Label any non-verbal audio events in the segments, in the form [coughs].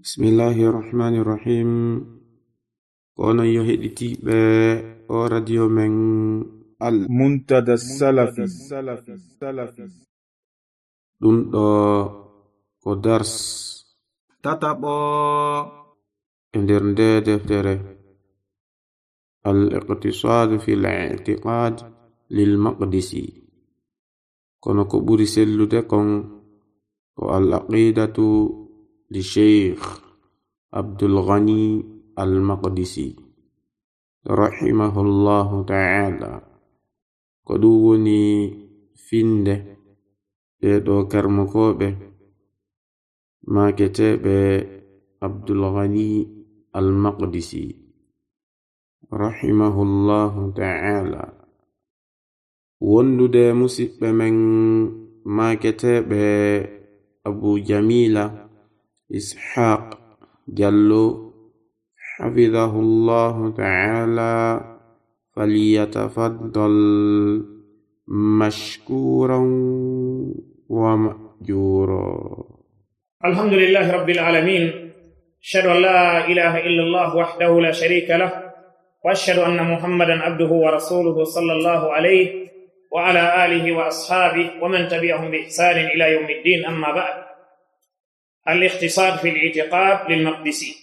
بسم الله الرحمن الرحيم. كون يهديتي ب أو راديو من المنتدى السلفي. السلفي السلفي دون دو كو درس. تتابع. اندرن دي دفتري الاقتصاد في الاعتقاد للمقدسي كونو كو بوري سيلو دي كون والعقيدة لشيخ عبد الغني المقدسي رحمه الله تعالى. قدوني فيند بيدو كرمكوبي ما كتاب عبد الغني المقدسي رحمه الله تعالى. وندى دي مسيب من ما كتاب أبو جميلة إسحاق جلو حفظه الله تعالى فليتفضل مشكورا ومأجورا. الحمد لله رب العالمين. أشهد أن لا إله إلا الله وحده لا شريك له. وأشهد أن محمدا عبده ورسوله صلى الله عليه وعلى آله وأصحابه ومن تبعهم بإحسان إلى يوم الدين. أما بعد. الاختصار في الاعتقاد للمقدسي.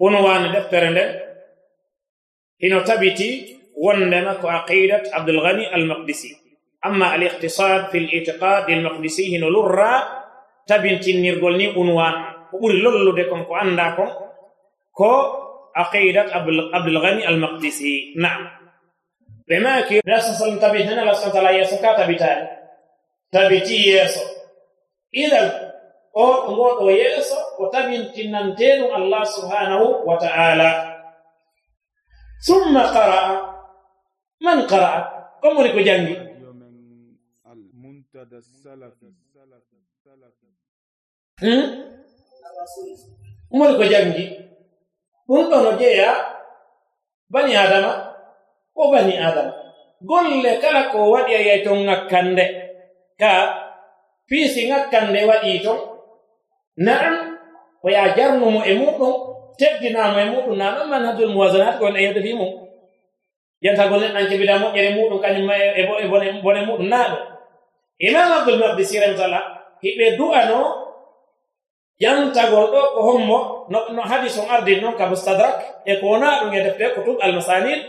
عنوان دفتر ده هنا تبتي وندمك عقيدة عبد الغني المقدسي. أما الاقتصاد في الاعتقاد للمقدسي هنا لرا تبنتي نرغلني عنوان. وقول للو دكم كو عندكم كو عقيدة عبد الغني المقدسي. نعم. بما كي رأس صلى الله ناس سلم تبتنا لسنة لا يسكا تبتان. تبتي يسو. إذا o ngoɗo yeeso o tabintinanteenu allah subhanahu wa ta'ala. Summa qara'a. Man qara'a? Ko moni ko jangi? Hmm? Moni ko jangi? Ɗum ɗo no jeeya bani adama ko bani adama? Golle kala ko waɗi a yey ton ŋakkande ka piisi ŋakkande waɗii ton na'am. Waya jarnumo e muɗum teddinamo e muɗum. Na ɗon manhajul mowasanat ko en e hedde fimum yentagol neɗɗan kebida moƴƴere muɗum kañum e, e, e bone muɗum. Naaɗo imam abdoul maqdisi rahmatalla hiɓe du'ano yantagol ɗo ko hommo no hadis on ardi noon ka mustadrak e ko wonaa ɗum e defte ko tub almasanid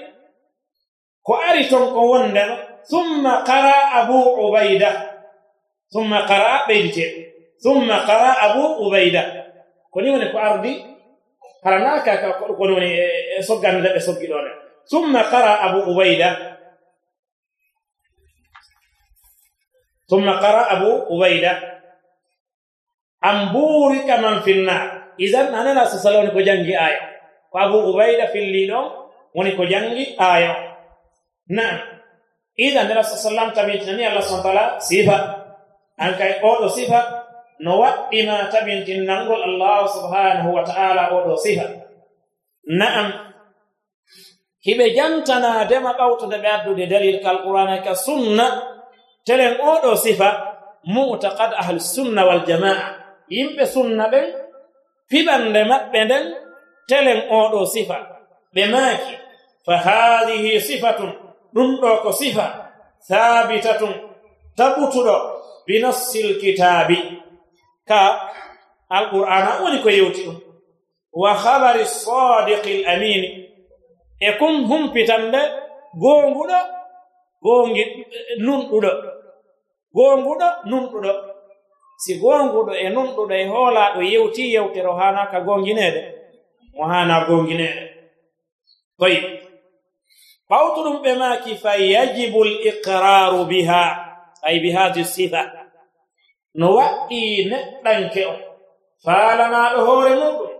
ko ari ton ko wondeno summa qara abu ubayda summa qara ɓeyditeɗum ثم قرأ أبو عبيدة. أبيدة كونيون كأرضي هرناك كونون سجن إيه ذا إيه سجلون ثم قرأ أبو عبيدة. ثم قرأ أبو عبيدة. أن بورك من في النار. إذا أنا لا سسلون كجنجي آية. وأبو عبيدة في الليلون ونكجنجي آية. نعم. إذا الرسول صلى الله عليه وسلم تبيتني الله سبحانه وتعالى صفة. كاي أو صفة. An kay oɗo sifa no waɗɗima tabintinnangol allah subhanahu wa ta'ala oɗo sifa na'am hiɓe jantanadema ɓawtude ɓe addude dalil ka alqur'ana ka sunna telen oɗo sifa mutaqad ahli sunna wal jamaa yimɓe sunna ɓen fiɓande maɓɓe nden telen oɗo sifa ɓe maaki fa hadihi sifatun ɗum ɗo ko sifa thabitatun taɓutuɗo binassil kitabi ka alqur'ana woni ko yewti ɗum. Wa habari sadiqi l amini e kon humpitande goonguɗo goongi nunɗuɗo goonguɗo nunɗuɗo. Si goonguɗo e nunɗuɗo e hoolaɗo yewti yewtero hana ka gongineede mo hana gongineede. Toyi ɓawtuɗum ɓe maaki fa yajibu l iqraru biha ay bi hadi sifa. no waɗɗi neɗɗanke o. Faalanaaɗo hoore muɗum.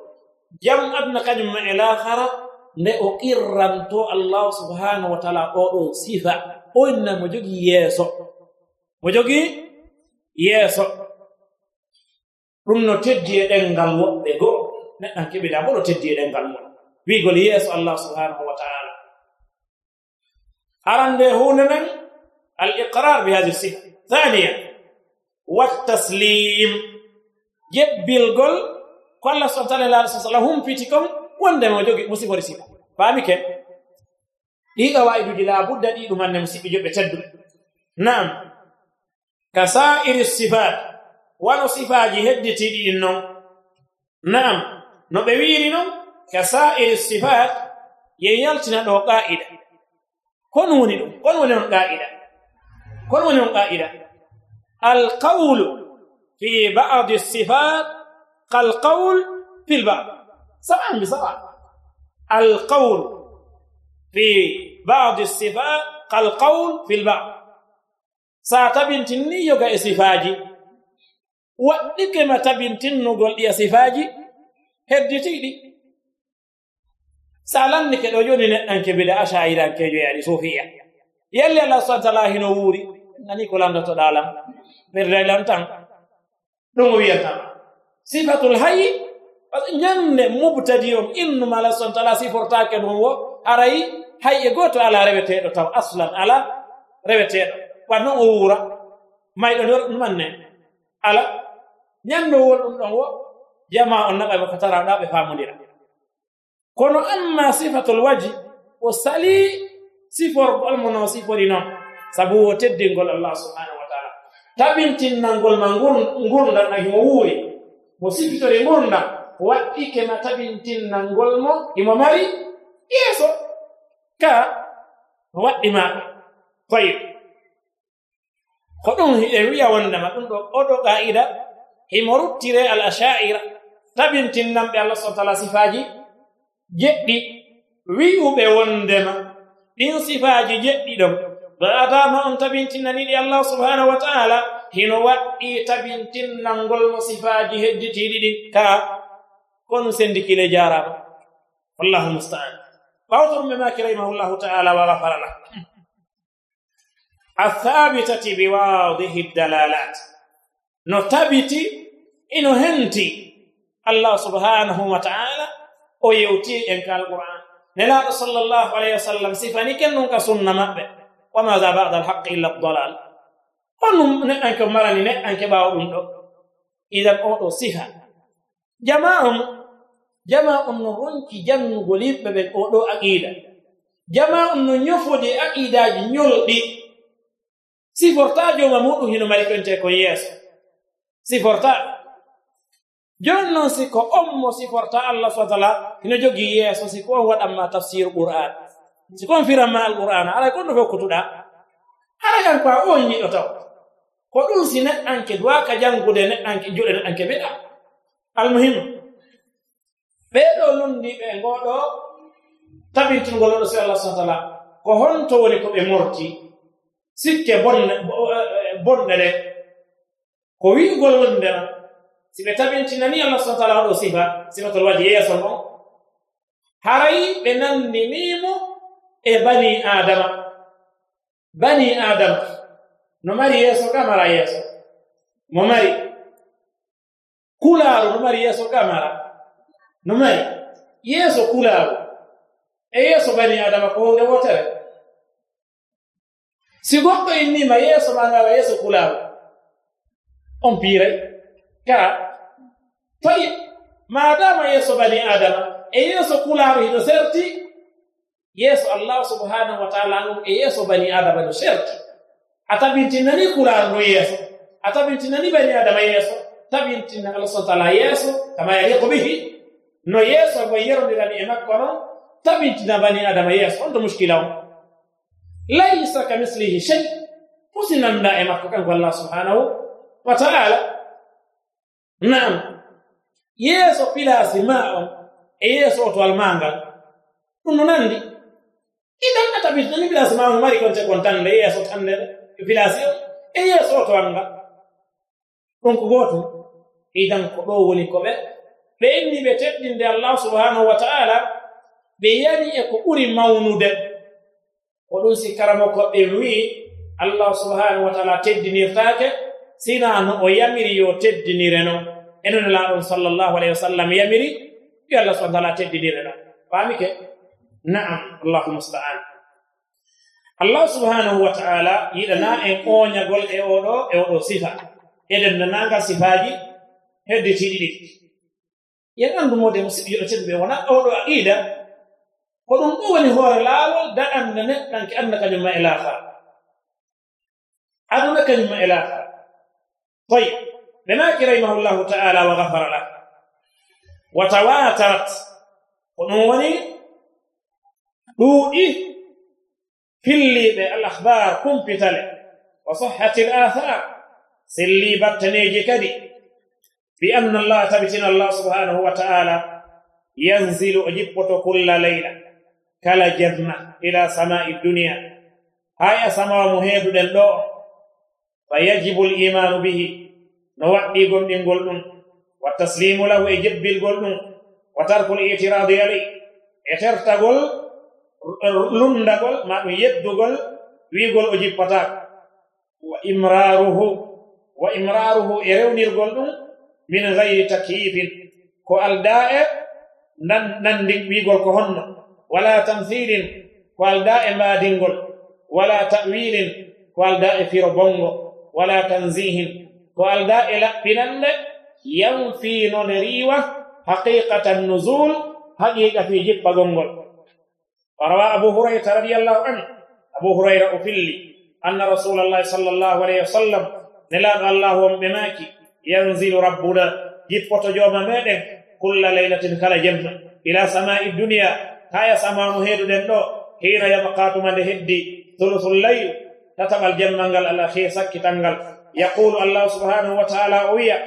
Jam adna kañum e lahara nde o qirranto allahu subhanahu wa taala oɗo sifa. O mo jogii yeeso. Mo jogii yeeso. Ɗum no teddi e ɗenngal woɓɓe goo neɗɗan keɓiɗa bo no teddi e ɗenngal mum wiigol yeeso allah subhanahu wa taala. Aran nde hunde men al iqrar bi hadi sifa. Thaniya. wattaslim. Yebbilgol ko allah subhana taala laaɗo sa sallam humpiti kon wondema jogi musigori sika faami ken? Ɗiɗo waydudi laabudda ɗi ɗumanne musidɓe joɓɓe tedduɓe naam. Ka sa'iri sifat wano sifaji hedditiɗi ɗin noon naam. No ɓe wiiri noon ka sa'iri sifat ye yaltina ɗo qa'ida kon woni ɗum? Kon woni on qa'ida kon woni on qa'ida القول في بعض الصفات كالقول في البعض. سبعا بسمع القول في بعض الصفات كالقول في البعض. ساتبنتني يوغا اسفاجي ودكما ما تبنتن صفاجي يا سفاجي ni kedo joni ne anke bida ashaira kejo yani sofia yalle allah subhanahu wa ta'ala hino wuri nani ko lando to merlaylantan ɗum o wiyata. Sifatul hayi ñande mubtadi on innuma ala subhana taala sifortake ɗum wo arayi hay e goto ala reweteɗo taw aslan ala reweteɗo. Wa noon o wuura mayɗo nor ɗumanne ala ñandowol ɗum ɗon wo jama on naɓa ɓe kotaraɗa ɓe famodira. Kono amma sifatul waji o sali siforgol mono sifori noon sabu o teddingol allah subhanahu tabintinnalngol ma ngurdan ɗan himo wuuri. Mo sifitori ngurdan waɗɗike ma tabintinnalngol mo imo mari yeeso. Ka waɗɗi maɓe tayib ko ɗum e wiya wondema ɗum ɗo oɗo qa'ida himo ruttire al asha'ira tabintinnanɓe allah subhana taala sifaaji jeɗɗi. Wi'uɓe wondema ɗin sifaaji jeɗɗi ɗon. atama on tabintinnaniɗi allah subhanahu wa taala hino waɗɗi tabintinnangol mo sifaaji hedditiɗi ɗin ka kono sendikile jarama wallahu mustaan. Ɓawtorum ɓe makiraymahu rahimahullahu taala wa gafara lah athabitati biwadihi dalalat no tabiti ino henti allah subhanahu wa taala o yewti en ka alquran nelaaɗo sallllahu alayhi wa sallam sifani ken nun ka sunna maɓɓe. وماذا bada alhaqi illa dalal honum ne anke marani ne anke ɓawa ɗum ɗo idan oɗo siha jama'um jama'um no ronki janngugol yimɓe ɓe oɗo aqida jama'um no ñofude aqidaji ñolɗi sifortajoma muɗum hino mari konte ko yeeso. siforta joni noon siko on mo siforta allah subahana taala hino jogii yeeso siko on waɗanma tafsir qur'an si kon firan ma alqur'ana alay kon ɗo fof kutuɗa hara kan ko a on yiɗo taw. Ko ɗum si neɗɗanke duwaka jangude neɗɗanke juɗe neɗɗanke ɓeɗa almuhimu ɓeeɗo lundiɓe ngoɗo tabintingol oɗo si allah subhana taala ko honto woni ko ɓe morti. Sikke eh, eh, bonɗe ɗe. Ko wi'ugol woni ndema si ɓe tabintinani allah subhana taala oɗo sifa sifatol waji yeeso ngon harayi ɓe nandinimo e bani adama. Bani adama no mari yeeso ka mara yeeso? Mo mari. Kulaaru no mari yeeso ka mara? No mari. Yeeso kulaaru. E yeeso bani adama ko hunde wotere? Si goɗɗo innima yeeso ma ngawa yeeso kulaaru on piiray ka toyi madama yeeso bani adama e yeeso kulaaru hino serti? yeeso allah subhanahu wa taala ɗum e yeeso bani adama no serti a tabintinani kurarno yeeso a tabintinani bani adama yeeso tabintina allah subhanahu taala yeeso kama yaliqu bihi. No yeeso e go yerondirani e makko noon tabintina bani adama yeeso on to muskila on. Laysa ka mislihi shey pusinanda e makko kanko allah subhanahu wa taala. Naam. Yeeso pilasi ma on e yeeso otowal mangal ɗum no nandi idan a ata bisnani bilasi maanu mari konte kontande e yeeso tandere bilasi o e yeeso to anga ɗum ko gootum idan ko ɗo woni ko ɓe ɓe inni ɓe teɗɗinde allah subhanahu wa ta'ala ɓe yani e ko ɓuri mawnude. Ko ɗum si karamo koɓɓe wi'i allah subhanahu wa ta'ala teddinirtaake sina no o yamiri yo teddinire e non enone laaɗon sallllahu alayhi wa sallam yamiri yo allah subhanahu ta'ala teddinire non faami ke na'am allahumma musta'an allah subhanahu wa ta'ala yiɗana en oñagol e oɗo e oɗo sifa. Eɗen denndanangal sifaaji hedditiɗi ɗi. Yen anndu mode musidɓe yoɗoteɓe ɓe wona oɗo aqida ko ɗum ɗo woni hoore laawol daɗanna neɗɗanke aduna kañumma e laafa. Aduna kañumma e laafa. Toy ɓe naaki rahimahullahu ta'ala wa gafara lah wa tawatarat ko ɗum woni ɗuuɗi filliiɓe al ahbar kumpitale wa sahhati l athar sillii battaneeji kadi bi anna allah tabitina allah subhanahu wa ta'ala yanzilu o jippoto kulla leyla kala jerna ila sama'i duniya hay a samawa mo heeduɗen ɗo fa yajibu l imanu bihi no waɗɗi gonɗingol ɗum wa taslimu lahu e jebbilgol ɗum wa tarkul itiradi alay e tertagol lumdagol ma ɗum yeddugol wiigol o jippataako wa imraruhu wa imraruhu e rewnirgol ɗum min gayri takyifin ko alda e nandi wiigol ko honno. Wala tamthilin ko alda e mbaadingol wala ta'wilin ko alda e firo bongo. Wala tanzihin ko alda e laɓɓinande yanfiinone riiwa haqiqata nuzul haqiqa fi jippagol ngol وروى أبو هريرة رضي الله عنه. أبو هريرة أفلي أن رسول الله صلى الله عليه وسلم نلاد الله بماك ينزل ربنا جبت جوما مدن كل ليلة كلا جمع إلى سماء الدنيا. هاي سماء مهيد دندو حين يبقى من هدي ثلث الليل. كتب الجمع الأخير سكتنغل يقول الله سبحانه وتعالى ويا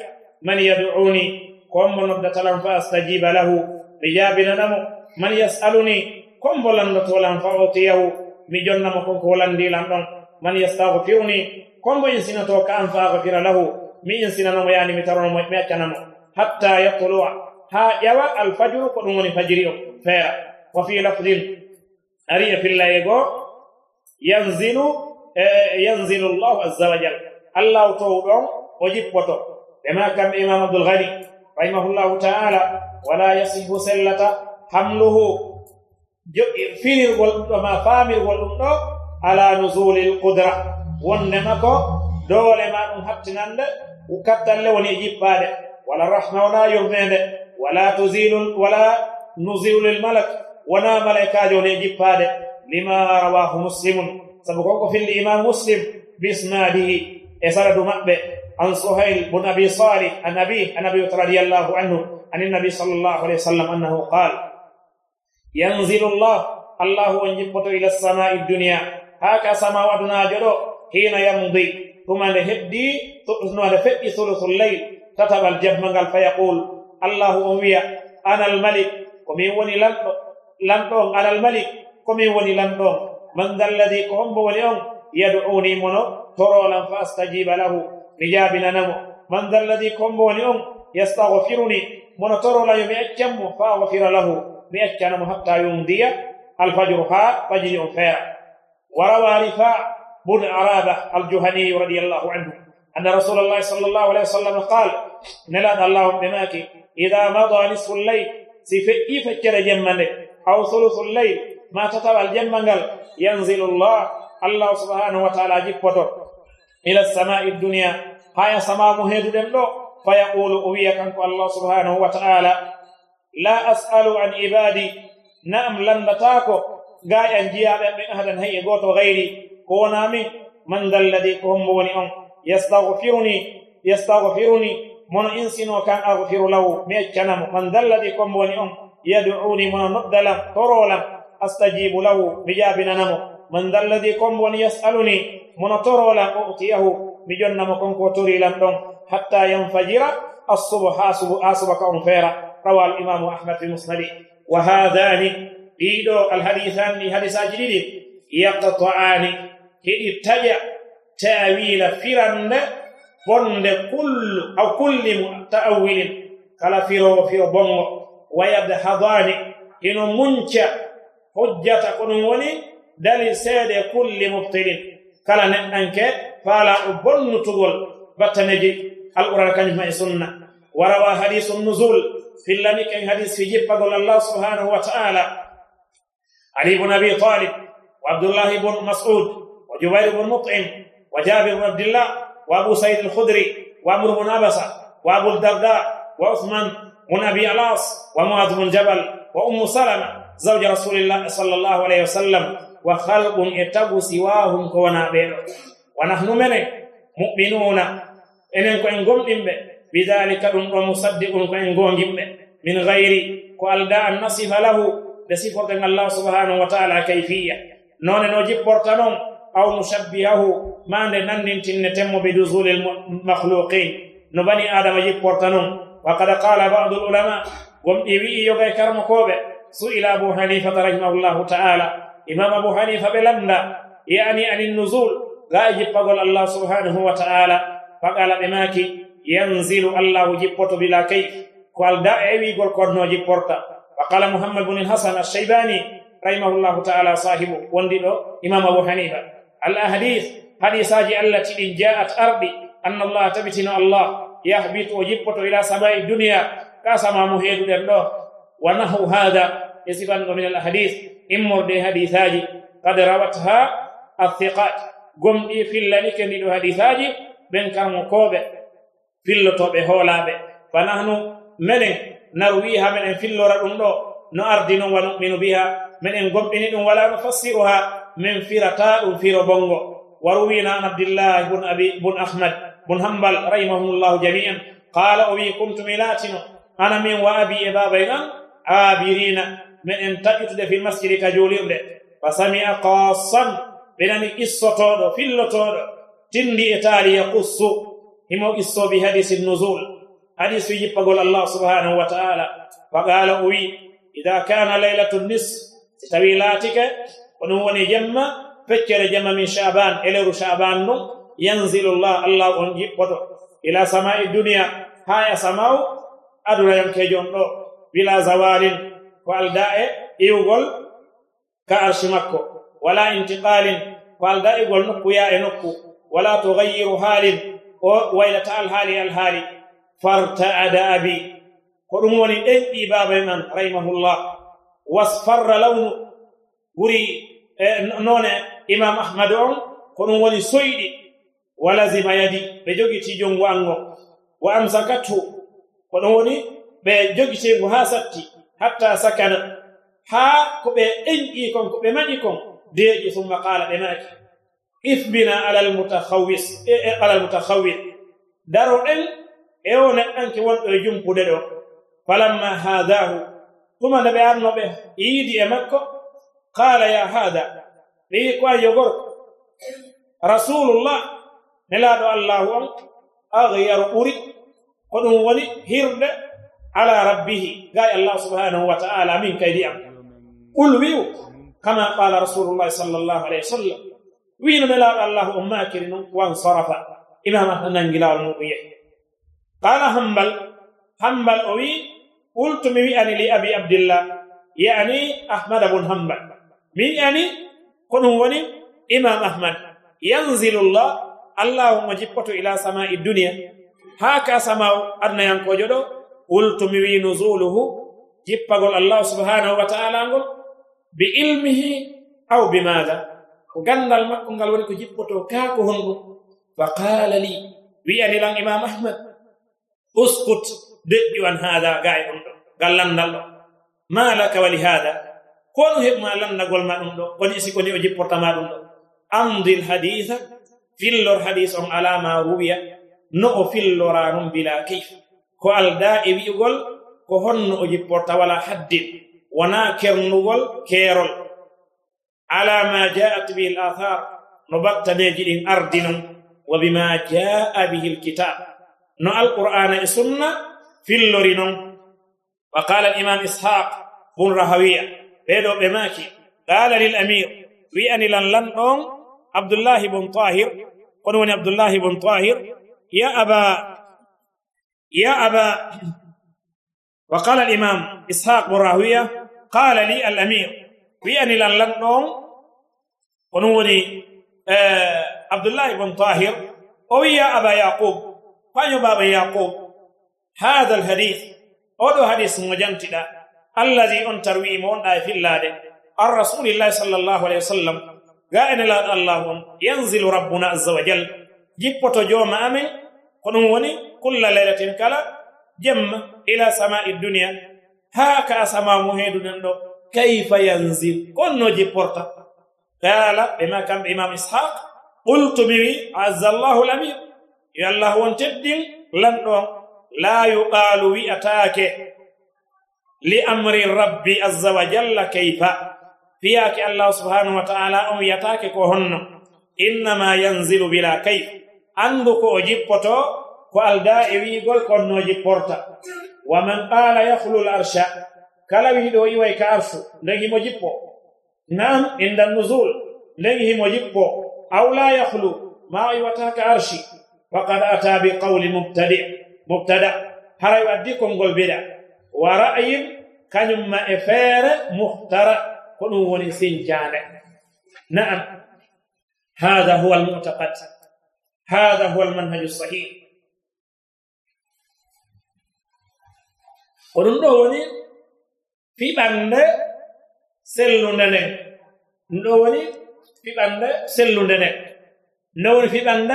من يدعوني؟ قم نبدة فأستجيب له. بجابنا نمو. من يسألني؟ kombolan ngo tolan fa otiyahu mi jonnamo konko wolandilan ɗon. Man yastahfiruni kombo in sinato ka an fahfira lahu mi insinanomo yani mi taronomo mi accanamo hatta yatlu'a ha ƴawa alfajuru ko ɗum woni fajiri o feera. Wa fi lafdin ari e fillaye goo yanzilu e yanzilu llahu azza wa jal allahu tow ɗon o jippoto. Ɓema kam imam abdoul gani rahimahullahu taala wala yasihu sellata hamluhu. يغفر وما فامر والأمر على نزول القدرة. ونمك دول ما نحطنا وكتل ونجيب بعد. ولا رحمة ولا يرمين ولا تزيل ولا نزول الملك. ولا ملكة ونجيب بعد. لما رواه مسلم. سبقوك في الإمام مسلم بإسناده. إسالة مأبئ. عن سهيل بن أبي صالح النبي النبي رضي الله عنه عن النبي صلى الله عليه وسلم أنه قال ينزل الله الله ينجبط إلى السماء الدنيا. هكا سماواتنا جدو حين يمضي. ثم لهدي ثم لفئ ثلث الليل. كتب الجبمنغال فيقول الله أمي أنا الملك. ومن وني لندون أنا الملك. ومن وني لندون من ذا الذي قم وليون يدعوني منه ترولا فأستجيب له. رجابنا نمو. من ذا الذي قم وليون يستغفرني. منو ترولا يمئت جمه؟ فأغفر له. بيشانم حتى دي الفجر ها تجري خيرا وروى رفاع بن عرابة الجهني رضي الله عنه أن رسول الله صلى الله عليه وسلم قال نلاد الله بماك. إذا مضى نصف الليل سفئي فجر جمّن أو ثلث الليل ما تطلع الجمّن ينزل الله. الله سبحانه وتعالى جبته إلى السماء الدنيا. هاي سماء مهيد دملو. فيقول أويا كنك الله سبحانه وتعالى la as'alu an ibadi na'am landatako gaƴan jiyaɓe ɓe ahadan hay e goto gayri ko wonami man dalladi ko hombo woni on yastahfiruni yastahfiruni mono insino kan aghfiru lahu mi accanamo man dalladi ko hombo woni on yad'uni mono noddalam torolam astajibu lahu mi jaabinanamo man dalladi ko hombo woni yas'aluni mono torolam utiyahu mi jonnamo konko torilam ɗon hatta yanfajira assuba ha subaka on feera روى الإمام أحمد في مسنده. وهذان إيدو الحديثان حديث جديد يقطعان. هدي تجا تأويل فرن بند كل أو كل تأويل كلا فيرو فيرو بونغ. ويدحضان إنه منشا حجة كنوني دل سيد كل مبطل. كلا نأنك فلا أبن تقول. بطنجي القرآن كان سنة. وروى حديث النزول. fillani ken hadis fi jippagol allah subhanahu wa ta'ala ali bun abi talib wa abdullahi bun mas'ud wa jubair bun mut'im wa jabir bun abdillah wa abu said al-khudri wa amr bun abasa wa abu darda wa uthman من أبي العاص ومعاذ بن جبل وأم سلمة زوج رسول الله bidalika ɗum ɗo musaddiqum ko en gongimɓe min gayri ko alda an nasifa lahu ɓe sifoten allah subhanahu wa taala kayfiya. Noone no jipporta ɗon aw nushabbihahu ma nde nanndintinne temmo be dusuli lmakhluqin no bani adama jipporta non wa kad qala badu lulama womɗi wi'i yoga e karmakoɓe su'ila abu hanifata rahimahullahu ta'ala. Imam abu hanifa ɓe landa yani anin nuzul ga e jippagol allah subhanahu wa ta'ala. Faqala ɓe maki وتعالى فقال بماكي ينزل الله جبت بلا كيف قال دا ايوي قول كورنو جبورتا وقال محمد بن الحسن الشيباني رحمه الله تعالى صاحبه وندي إمام أبو حنيفة الأحاديث حديثاجي التي جاءت أرضي أن الله تبتنا الله yahbitu o jippoto ila samai duniya ka samamu heeduɗen ɗo wa nahu hada e sifanɗo min al ahadis immorde hadisaji kad rawat ha athiqat gomɗi fillanike ndiɗo hadisaji ɓen karmo koɓe fillotoɓe hoolaɓe. Fa nahnu menen narwiha menen fillora ɗum ɗo no ardi non wa numinu biha minen gomɗini ɗum wala no fassiru ha min firata ɗum firo bongo. Wa ruwina an abdillahi bun abi bun ahmad bun hambal rahimahumllahu jamian qala o wi kuntum ilatino ana min wa abi e babay ɗan? Abirina minen taƴutude fi masjidi ka julirɗe fa samia qasan ɓenani issotoɗo fillotoɗo tindi e taali yaqussu يقص هم قصة بحديث النزول حديث يجب الله سبحانه وتعالى فقال أبي إذا كان ليلة النصف ستويلاتك ونوني جمع فكر جمع من شعبان إلى شعبان نو yanzilullah allah on jiɓɓoto ila samai duniya haya samau adurayankejon ɗo bila zawalin ko alda e iwgol ka arshi makko wala intiqalin ko alda igol nokku ya e nokku wala tugayiru haalin o waylata alhaali alhaali. Farta'ada abi. Ko ɗum woni ɗenɗi baaba e man rahimahullah. Wasfarra lawnu. Wuri e, noone imam ahmad on ko ɗum woni soyɗi. Walazima yadi ɓe jogiti jongu an wa amsakathu. Ko ɗum woni ɓe jogiteego haa satti hatta sakana. Haa ko ɓe ɗenƴii kon ko ɓe maƴi kon. Deeƴi summa qaala ɓe maaki. إثبنا على المتخوص. إيه، إيه، على المتخوف دارو ان إيونا انك وان جوم كوددو فلما هذاه كما نبي أرنو به إيدي أمكو قال يا هذا لي كوا يغور رسول الله نلا الله أغير أوري قدوم ولي هرد على ربه. قال الله سبحانه وتعالى من كيدي قل ويو كما قال رسول الله صلى الله عليه وسلم. وين ملا الله ماكر وانصرف إمام ننجلا المريح قال همبل همبل أوي قلت مي أني لأبي عبد الله يعني أحمد بن همبل مين يعني كن وني إمام أحمد. ينزل الله الله مجبته إلى سماء الدنيا. هاكا سماء ادنا ينكو جدو. قلت مي نزوله. جبت الله سبحانه وتعالى بعلمه أو بماذا؟ ko gandal makko ngal woni ko jippoto kaako ko honɗum. Fa qala li wiyani lan imam ahmad uskut deƴƴu an haada ga e ɗum ɗo ngal landal ɗo. Ma laka wali haada ko ɗum heɓma landagol ma ɗum ɗo koni sikoni o jipportama ɗum ɗo. Amdil haditha fillor hadis on alama ruwiya no o fillora non bila keyf ko alda e wi'ugol ko honno o jipporta wala haddin. Wona kernugol keerol. على ما جاءت به الآثار نبقت نجد أردن وبما جاء به الكتاب. نوع القرآن السنة في اللورين. وقال الإمام إسحاق بن رهوية بيدو بماكي قال للأمير ويأني لن لن أم عبد الله بن طاهر. قلوني عبد الله بن طاهر يا أبا يا أبا. وقال الإمام إسحاق بن رهوية قال لي الأمير قال لي الأمير بأن لنلنهم قلوني آه عبد الله بن طاهر أو يا أبا يعقوب فأي بابا يعقوب هذا الحديث أولو حديث مجنتدا الذي أن تروي مون في الله الرسول الله صلى الله عليه وسلم ga ene laaɗo allah on yanzilu rabbuna azza wa jal jippoto jooma amen ko ɗum woni kulla laylatin kala jemma ila samai dunia haa ka samamu heeduɗen ɗo كيف ينزل؟ كون نجي بورتا. قال بما كان امام إسحاق قلت به عز الله الأمير. يلا هو تدين لن لا يقال وياتاك لأمر الرب عز وجل كيف؟ فياك الله سبحانه وتعالى أم يتاك كهن. إنما ينزل بلا كيف. عندك اجبته فالدائري قل كن نجي بورتا. ومن قال يخلو الارشاد kala wiɗo iway ka arsu nden himo jippo nam indal nuzul nden himo jippo aw la yahlu ma iwata ka arshi. Faqad ata bi qawli mubtadi mubtada. Haray waddi konngol bida wa ra'yin kañumma e feere muhtara ko ɗum woni sinjaande na'am. Hada huwa almu'taqad. Hada huwa almanhaju sahih ko ɗum ɗo woni في بند سلوندن نوري في بند سلوندن نوري في بند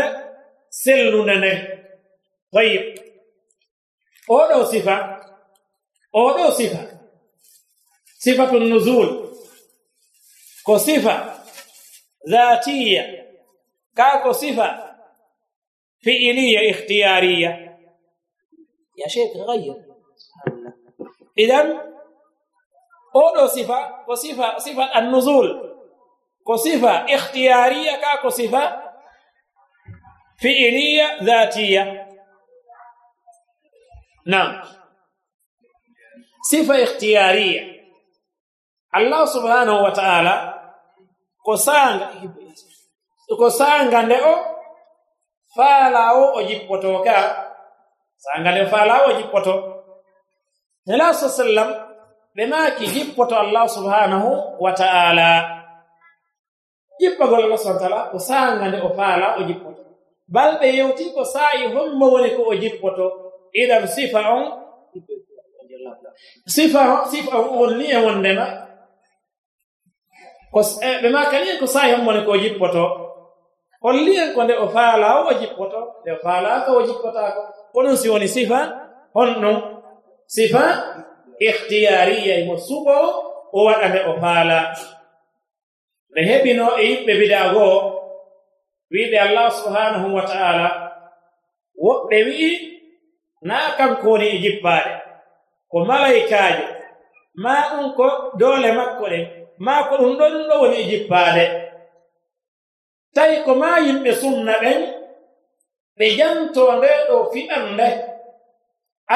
سلوندن طيب اودو صفه اودو صفه صفه النزول كو ذاتيه كا كو صفه فعليه اختياريه يا شيخ غير. سبحان الله اذا odo sifa ko sifa sifat annuzul ko sifa ikhtiyariya ka ko sifa fi'iliya dhatiya sifa صفة Allah subhanahu wa ta'ala kusanga kusanga leo farao ojipotoka sanga leo farao ojipoto Nabii sallam ɓe maaki jippoto allah subhanahu wa ta'ala. Jippagol allah subhana taala ko saanga nde o faala o jippoto balɓe yewti ko saa'i hommo woni ko o jippoto idan sifa on sifa sifa on on ni e wondema ɓe maakani en ko saa'i hommo woni ko o jippoto holli en ko nde o faala o jippoto nde o faalaka o jippotako onon si woni sifa honɗum sifa ihtiyariya mo suɓo o waɗame o faala nde heɓino e yimɓe bidaa wiɓe allah subhanahu wa ta'ala woɓɓe wi'i naa kanko woni e jippaaɗe ko malaikaajo maa ɗum ko doole makko ɗen maa ko ɗum ɗon ɗo woni e jippaade. Tawi ko maa yimɓe sunna ɓen ɓe jantoo ndee ɗo fiɓan nde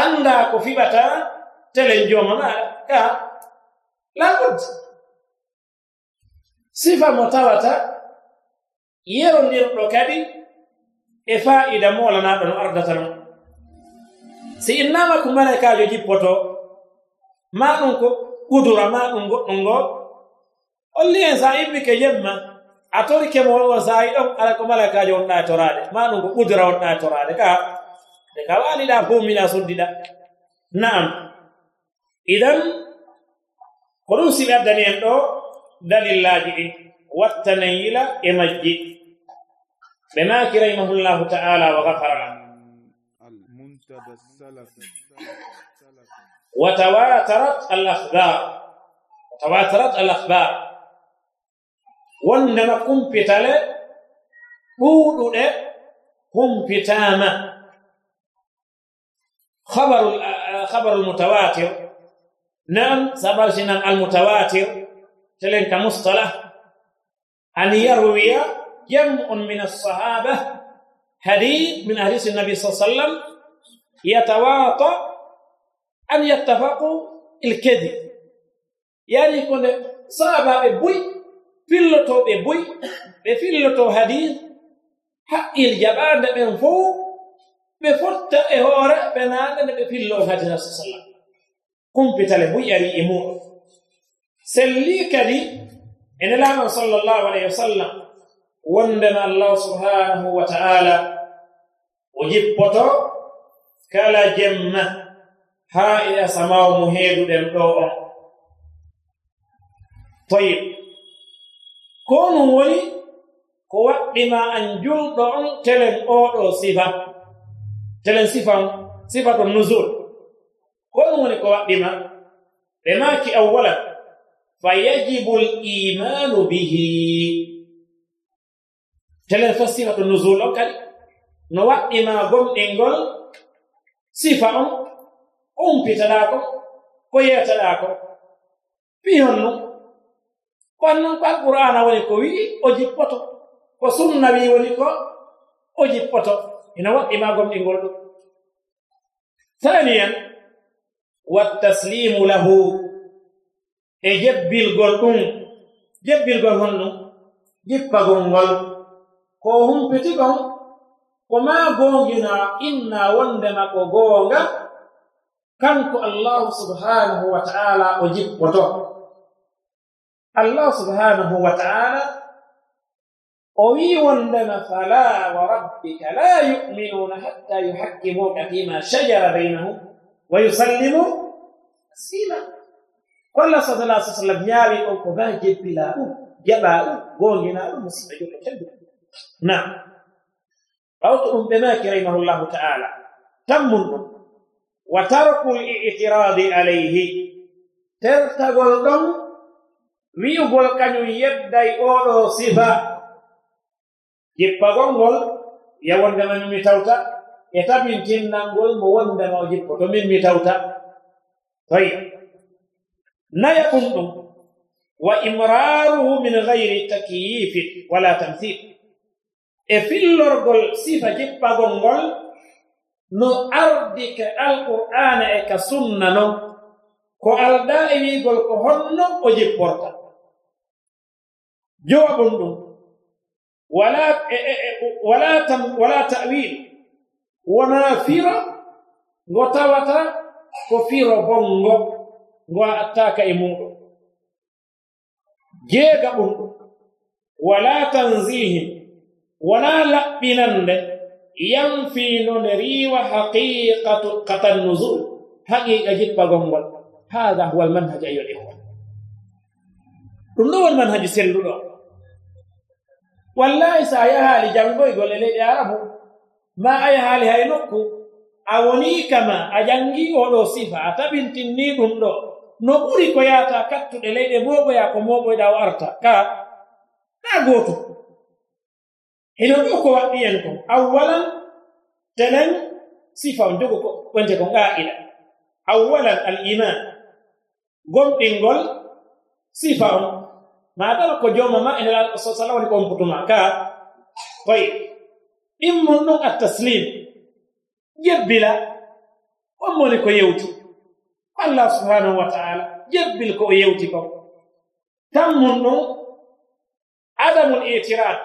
anndaa ko fiɓataa telen jomana ka labud sifa mo tawata yerondirɗo kadi e fa'ida molanaɗo no ardata non si innama ko malaikajo jippoto ma ɗum ko kudura ma ɗum goɗɗum ngo holli hen sa ibbike yemma a torike mo wongon saayi ɗon ala ko malaikajo wonɗa e torade ma ɗum ko kudura wonɗa e torade ka de ka waliɗa fomina suddiɗa. Na'am. idan ko ɗum siɓe addani en ɗo dalillaji ɗi wattanen yila e majji ɓe maki rahimahullahu ta'ala wa gafara an وتواترت الأخبار وتواترت الأخبار وانما كم بتالي قولوا له كم بتامة خبر خبر المتواتر sabarsinan al mutawatir telen ka mustalah an yarwiya جمع من الصحابة حديث من حديث النبي صلى الله عليه وسلم يتواطى أن يتفقوا الكذب. يعني يكون صحابة بوي فيلتو بوي بفيلتو حديث حق الجبان من فوق بفرت إهورة بنادن بفيلو حديث صلى الله عليه وسلم. kumpitale bu yari e imu selli kadi ene laman sallallahu alayhi wa sallam wondema allah subhanahu wa ta'ala o jippoto kala jemma haa e asamawo mo heeduɗen ɗo on toyib ko nun woni ko waɗɗima an julɗo on telen oɗo sifa. Telen sifa sifatun nusul hon woni ko waɗɗima ɓe maaki awalan fa yajibu l imanu bihi. Telen fo sifatu nusule on kadi. No waɗɗima gomɗel ngol sifa on umpitaɗa ko ko yeetaɗaa ko pi hon nun kon non ko alqur'ana woni ko wi'i o jippoto. Ko sunna wi woni ko o jippoto. Ina waɗɗima gomɗel ngol ɗum. Thaniyan والتسليم له. اجبل الغلطون ايجب الغلطون جبل الغلطون قوهم بتقهم وما قوهنا إنا واندما قوهنا كانت الله سبحانه وتعالى أجيب وطور الله سبحانه وتعالى أوي وندم فلا وربك لا يؤمنون حتى يحكموك فيما شجر بينهم ويسلم تسليما. قال صلى الله عليه وسلم يا لي أو كوغا جيبلا جبا غونينا مسجد كتب نعم. أو تقوم بما كريمه الله تعالى. تم وترك الإعتراض عليه. ترتغل دون ويغول كان يبدأ أو صفه يبغون يا وندمن متوتا e tabin tinnalngol mo wondema jippo to min mi tawta. Toyi. Naya ɗum ɗum. Wa imraruhu min gayri takyifin wala tamthil. E fillorgol sifa jippagol ngol no ardi ka alqur'ana e ka sunna non ko alɗa e wiigol ko honno o jipporta. Jowaɓum ɗum ɗum. Wala e, e, e, wala tam wala ta'wil wona firo ngo tawata ko firo bongo ngo a attaka e muɗum jeega ɗum wala tanzihin wona laɓɓinande yanfiino nde riiwa haqiqatu katannuzul haqiqa jippagol ngol hada huwa almanhaj ayol ihwan ɗum ɗo won manhaji selluɗo. Wallahi so a yahaali jangoygol e leyɗe arabu ma ay haali hay nokku? A wonii kama a janngii oɗo sifa a tabintinni ɗum ɗo. No ɓuri ko yahata kattuɗe leyɗe mooɓoya ko mooɓoyɗa o arta. Ka naa gootu hino ɗo ko waɗɗi en kon. Awwalan tenen sifa on jogo wonte ko qa'ida awwalan al iman. Gomɗingol sifa on. Ma dara ko jooma ma enelal sa woni ko omputuma ka toy ɗin mon a taslim jebbila wammone ko yewti. Allah subhanahu wa taala jebbil ko o yewti ko. Tan mon ɗon adamul itirad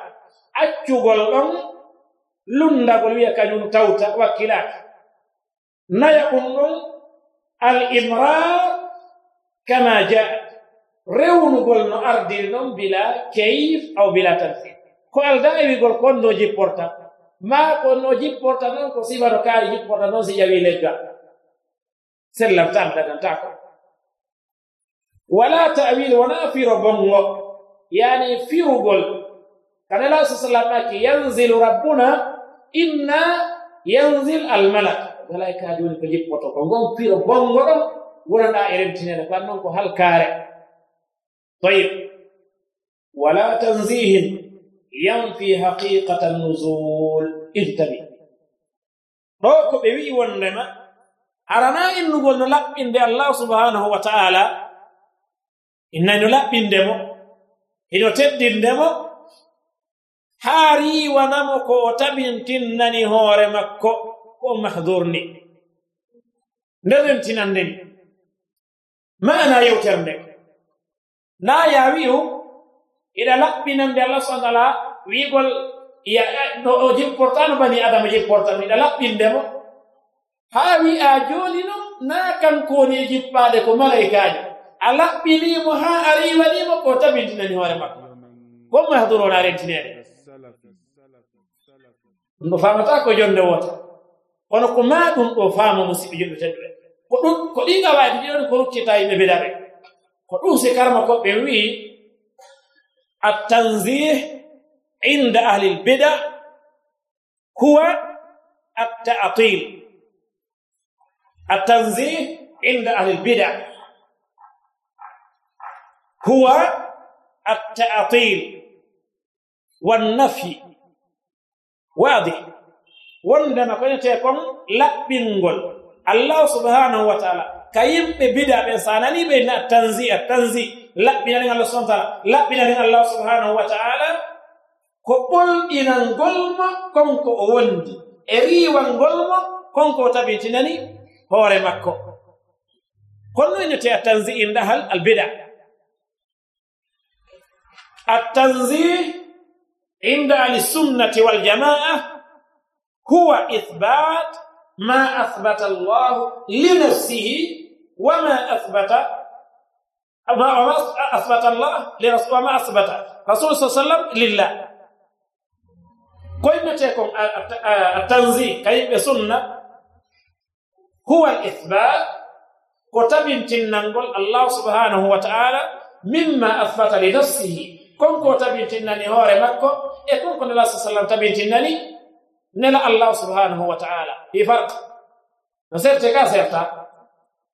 accugol ɗon lundagol wiya kañum tawta wakkilaka naya ɗum ɗon al imrar kama jaa rewnugol no ardiri ɗon bila keyif aw bila tanfir ko alda ewigol no porta ma ko no jipporta noon ko sibaro kaari jipporta noon si ƴawi leggal sellam tan danantako wala tawil wona firo bongo. Yani firugol. Kada la sa sallam aki yanzilu rabbuna inna yanzil almalak malaika haadi woni ko jippoto ko. Ngon firo bongo ɗon wonana e remtinede kan noon ko halkaare. Tayib wala tanzihin yanfi haqiqata nuzul irtabi. Ɗo ko ɓe wi'i wondema arana innugol no laɓɓinde allah subhanahu wa ta'ala? Innay no laɓɓindemo ino teddindemo haa riiwanamo ko o tabintinnani hoore makko ko o mahdurni. Nderentinan maana yewtere nde naa yawi o ila laɓɓinande allah subahana taala wiigol no o jipportano bani adama jipportano iɗa laɓɓindemo haa wi'a jooni no naa kanko woni e jippaade ko malaikaajo a laɓɓiniimo haa a riiwaniimo ko tabintinani hoore makko. Gomma haduro wona rentineede ɗum ɗo faamataa ko jonde woota kono ko maa ɗum ɗo faama musidɓe jonɗo tedduɓe ko ɗum ko ɗi gawaaji ɗiɗon ko ruccita yimɓe bidaɓe ko ɗum si karma koɓɓe wii التنزيه عند أهل البدع هو التعطيل. التنزيه عند أهل البدع هو التعطيل والنفي. واضح. وندما كنت يكون لبنغل الله سبحانه وتعالى. كاين ببدع بين لي بين التنزيه؟ التنزيه. laɓɓinanin allah subhana taala laɓɓinanin allah subhanahu wa taala ko ɓolɗinangolmo konko o wondi e riwangolmo konko o tabitinani hoore makko honno innete a tanzi indahal albida التنزيه عند أهل السنة والجماعة هو إثبات ما أثبت الله لنفسه وما أثبت ما أثبت الله لرسول ما أثبت. رسول صلى الله عليه وسلم لله. كوينتكم التنزيه. كيف سنة هو الإثبات. كتب تننقل الله سبحانه وتعالى مما أثبت لنفسه. كون كتب تنني هور مكو يكون كن الله صلى الله عليه وسلم تبين تنني نلا الله سبحانه وتعالى. في فرق. نسيت كاسيرتا؟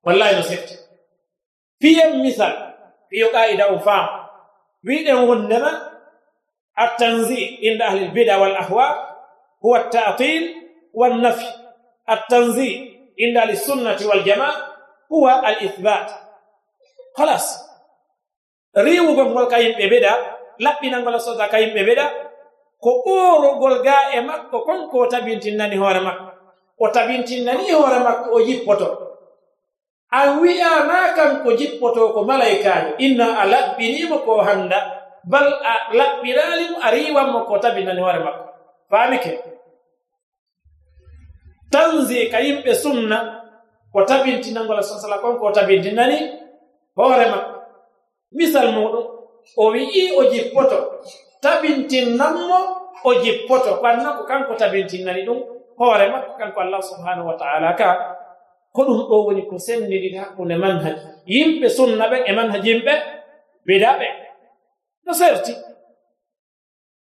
والله نسيت. fiyem misal fiyo qa'ida o faam wiɗen wondema التنزيه عند أهل البدع والأهواء هو التعطيل والنفي التنزيه عند أهل السنة والجماعة هو الإثبات خلاص ريو بمول كاين ببدا laɓɓinangol soda ka yimɓe ɓeɗa ko ɓorogol ga e makko konko o tabintinnani hoore makko o tabintinnani hoore makko o jippoto an wiyama kam ko jippoto ko malaikajo inna a laɓɓinimo ko handa bal a laɓɓinalimo a riwanmo ko tabinani hoore makko. Faamike tanzi ka yimɓe sunna ko tabintinangola sa sala kon ko tabintinani hoore makko. Misal muɗum o wi'i o jippoto tabintinnanmo o jippoto banna ko kanko tabintinnani ɗum hoore makko kanko allah subhanahu wa taala ka. ko ɗum ɗo woni ko sendidita hakkunde manhaj. Yimɓe sunna ɓe e manhaj yimɓe bidaɓe no serti.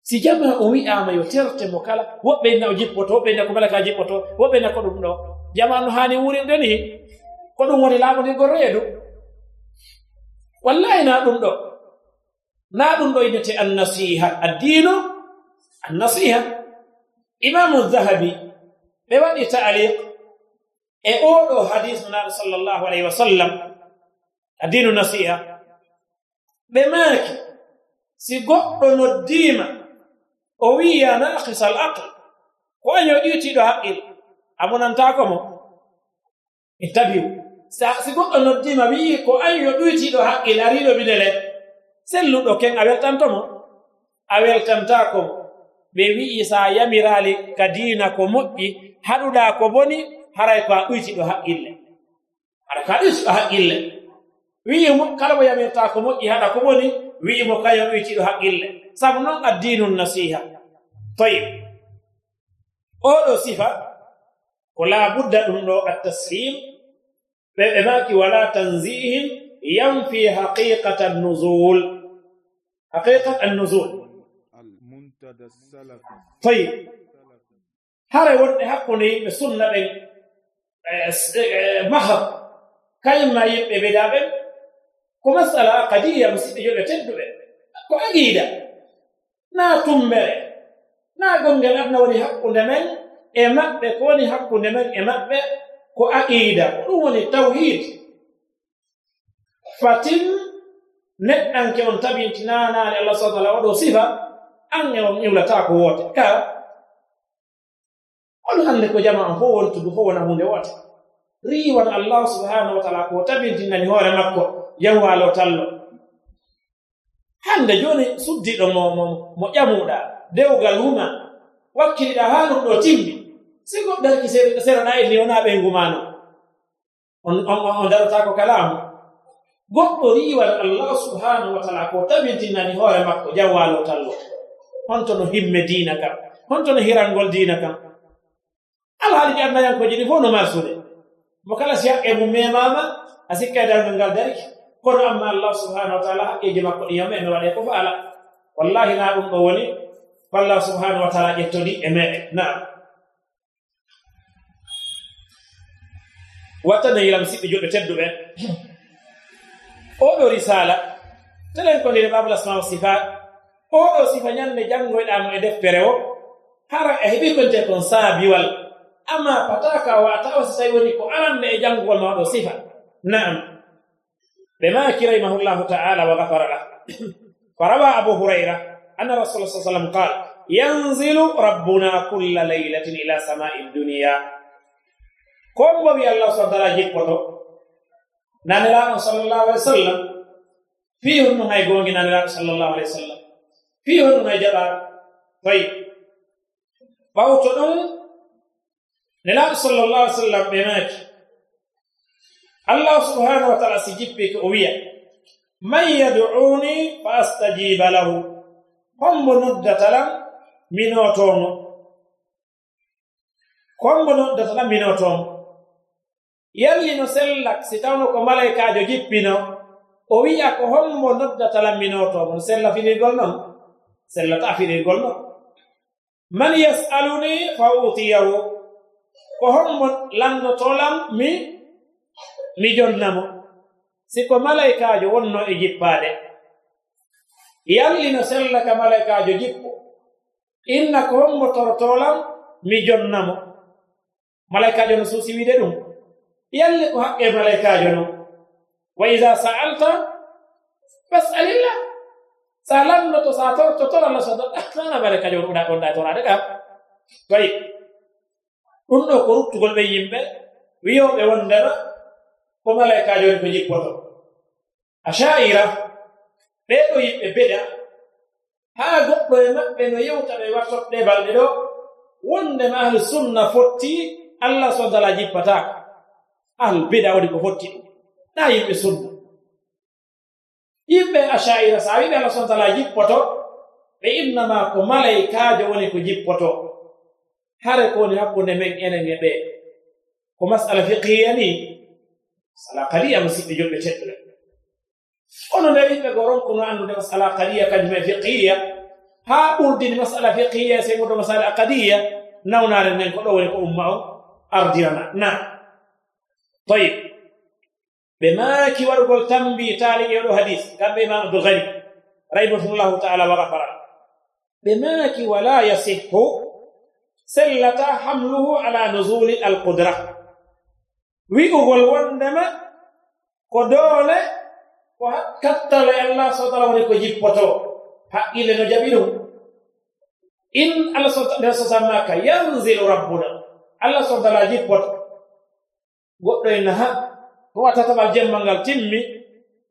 Si jama o wi'ama yo terte mo kala woɓɓe na o jippoto woɓɓe na ko malaka jippoto woɓɓe na ko ɗum ɗo. Jama no hani wurirde ni ko ɗum woni laaɓodirgo reedu wallahi na ɗum ɗo. Na ɗum ɗo yinete annasiha addino annasiha imamu zahabi ɓe waɗi ta'aliq e oɗo hadis no naɗo sallllahu alayhi wa sallam adinu nasiha ɓe maaki si goɗɗo noddima o wiya naqisa al aql ko año ƴiwtiɗo haqqil a monantako mo? Intabiu si goɗɗo noddima wiyi ko año ƴiwtiɗo haqqil ariɗo binele selluɗo ken a weltantomo a weltantako ɓe wi'i sa yamirali ka diina ko moƴƴi haɗuɗa ko boni haray ko a ɗuytiɗo haqqille haɗa ko a ɗuytiɗo haqqille wi'i kala mo yamirta ko moƴƴi haɗa ko boni wi'i mo kaño ɗuytiɗo haqqille sabu noon addinu nasiha toyi oɗo sifa ko laabudda ɗum ɗo attaslim ɓe ɓe maki wala tanzihim yanfi haqiqata nuzul حقيقة النزول المنتدى السلفي طيب هذا ورد mahar kañum ma yimɓe wedaɓen ko masala kadiya musidɓe yoɓe tedduɓe ko aqida na tummere na gongel adna woni hakkunde men e maɓɓe ko woni hakkunde men e maɓɓe ko aqida ko ɗum woni tawhid fatin neɗɗanke on tabintinanani allah sa taala oɗo sifa an e on iwlata ko woote. Ka hol hannde ko jama fof wontudu fof wona hunde wota riiwan allah subhanahu wa taala ko tabintinani hoore makko yahwaalo tallo. Hannde jooni suddiɗo mo mo ƴamuɗa dewgal huma wakkiliɗa haa ɗum ɗo timmi. Si goɗɗo hakki serana en ni wona ɓe ngumano on darata ko kalamu goɗɗo riiwan allah subhanahu wa taala ko tabintinani hoore makko jawwaalo tallo. Honto no himme diina kam honto no hirangol diina kam. alhaali ɗi annayankoje ɗi fof no marsude mo kala si haqqe mum memama a sikka e dargal ngal dariki. Kono amma allah subhanahu wa taala haqqeji makko ɗi yamma eno waɗe ko fo ala. Wallahi na ɗum ɗo woni ko allah subhanahu wa taala ƴettodi e meɗe naam. Wattana yilam siɓɓe joɓe tedduɓen oɗo risala telen ko ndire babal asma sifa oɗo sifa ñande janngoyɗamo e deftere o hara e heɓi konte kon saabiwal. amma pataka wa tawa so tawi woni ko arande e janngugol maɗo sifa. Naam. Ɓe maki rahimahullahu taala wa gafara lah. [coughs] Ko rawa abu hurayra anna rasul sa sallam qal yanzilu rabbuna kulla laylatin ila samai duniya kombowi allah so dara jippoto nanelaɗo sallllahu alih wa sallam fi honɗum hay gongi nanelaɗo sallllahu alih wa sallam fi honɗum hay jaɓa. Toyi. Ɓawto ɗon nelaaɗo sallallahu alih sallam ɓe maaki allah subhanahu wa taala si jippi ko o wiya man yad'uni fa astajiba lahu. Hombo noddatalam minotomo kombo noddatalam minootomo yalli no sellak si tawno ko malaikajo jippino o wiya ko hombo noddatalam minotomo no sella firirgol noon sellata firirgol noon man yas'aluni fa utiyahu ko hommo landotolam mi mi jonnamo. Siko malaikajo wonno e jippaade yallino sella ka malaikajo jippo inna ko hommo torotolam mi jonnamo. Malaikajo no suusi wiide ɗum. Yalli ko haqqe malaikajo non wa ida sa'alta fasalillah. Sa lannoto sa tortotoralla so [laughs] ɗo ɗana malaikajo on ɗuɗa gonɗa torade kam toyi ɗum ɗo ko ruttugol ɓe yimɓe wiyoɓe won nder ko malaikaji woni ɓe jippoto. Ashaira ɓeɗo yimɓe beda haa goɗɗo e maɓɓe no yewta ɓe wartoɓɗe balɗe ɗo wondema ahlu sunna fotti allah sodala jippataka ahlu beda woni ko fotti ɗum. Ɗa yimɓe sunna. Yimɓe ashaira so a wiɓe allah sodala jippoto ɓe innama ko malaikajo woni ko jippoto. Hare ko woni hakkunde men enen e ɓe ko masala fiqiya ni masala kaliya musidɓe joɓɓe teɗɗuɓe ono nde yimɓe go ronkuno anndude masala kaliya kañum e fiqiya haa ɓurdini masala fiqiya e segudo masala akadiya nawnare nden ko ɗo woni ko umma o ardirana na tayib ɓe maaki waɗugol tambi taaliɓe oɗo hadis kamɓe imam abdul gani rahimahullahu taala wa gafara ɓe maaki wala yasihhu sellata hamluhu ala nuzuli alqudra. Wi'ugol wondema ko doole ko kattale allah subhanahu taala woni ko jippoto. Haqqille no jaɓi ɗum. In allah subhanahu wa yanzilu rabbuna. Allah subhanahu taala jippoto goɗɗo e naha ko watataɓal jemmal ngal timmi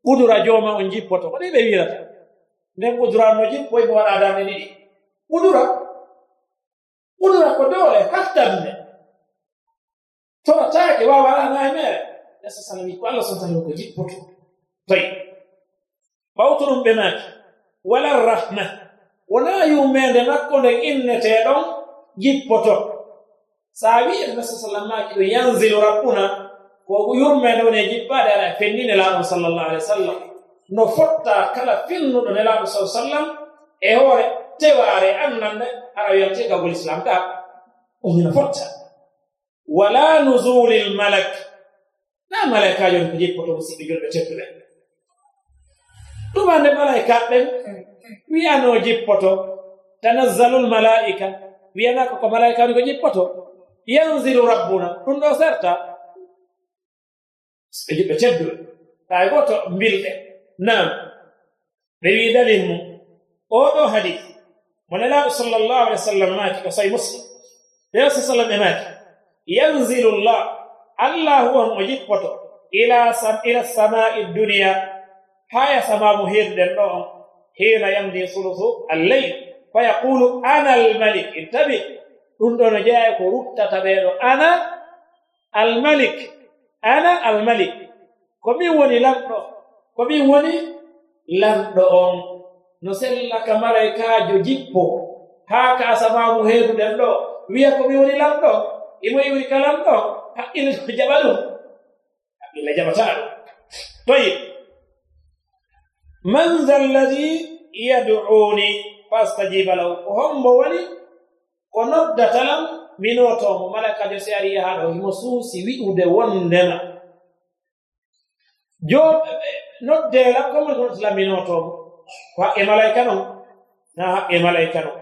udura jooma on jippoto. Ko ɗi ɓe wirata. Nden udura no jippoy mo waɗa darɗe ɗiɗi. Udura. ɓurna ko dowle hattande torataake wawa ana e mere nesa sana ko allah subhanahu ko jippoto. Toy. Ɓawto ɗum ɓe maaki wala rahma. Wona yummede makko nden inneteɗon jippoto. So a wi nesa sallam maaki ɗo yanzilu rabbuna? Ko yummede woni e jippade ala fennine laaɗum sallllahu alih w sallam. No fotta kala finnuɗo nelaaɗo sa sallam e hoore tewaare annande ara wiyante gawgol islam ka o hina fotta. Wala nuzulil lmalak na malaikajo ko jeeɓi koto musidɓe julɓe tedduɓe. Ɗumande malaikaɓɓen wiyano jippoto tanazzalu lmalaika wiyanako ko malaikani ko jippoto yanzilu rabbuna. Ɗum ɗo serta. Ɓe jiɓɓe tedduɓe. Tawi goto mbilɗe. Nam ɓe wi dalil mum. Oɗo hadis مولى صلى الله عليه وسلم مات كصحيح مسلم. يا صلى الله عليه ينزل الله الله هو مجيب وتو إلى سم إلى السماء الدنيا. هيا سماء مهير دنو حين يمضي ثلث الليل. فيقول أنا الملك. انتبه. دون جاي كرت تبيرو أنا الملك. أنا الملك. كمي وني لم كمي وني لم no sellaka malaikaajo jippo. Haa ka heeduɗen ɗo wiya ko mi woni lamɗo imo iwi ka lamɗo haqqille to jaɓa ɗum haqqille jaɓataa ɗum. Toyi man ha alladi yad'uni fastajiba law ko hombo woni ko noddatalam minotomo malaikajo si ari yahaa ɗo himo suusi wi'ude wondema jo noddela komon gonotala minotomo ko haqqe malaika non? Na haqqe malaika non.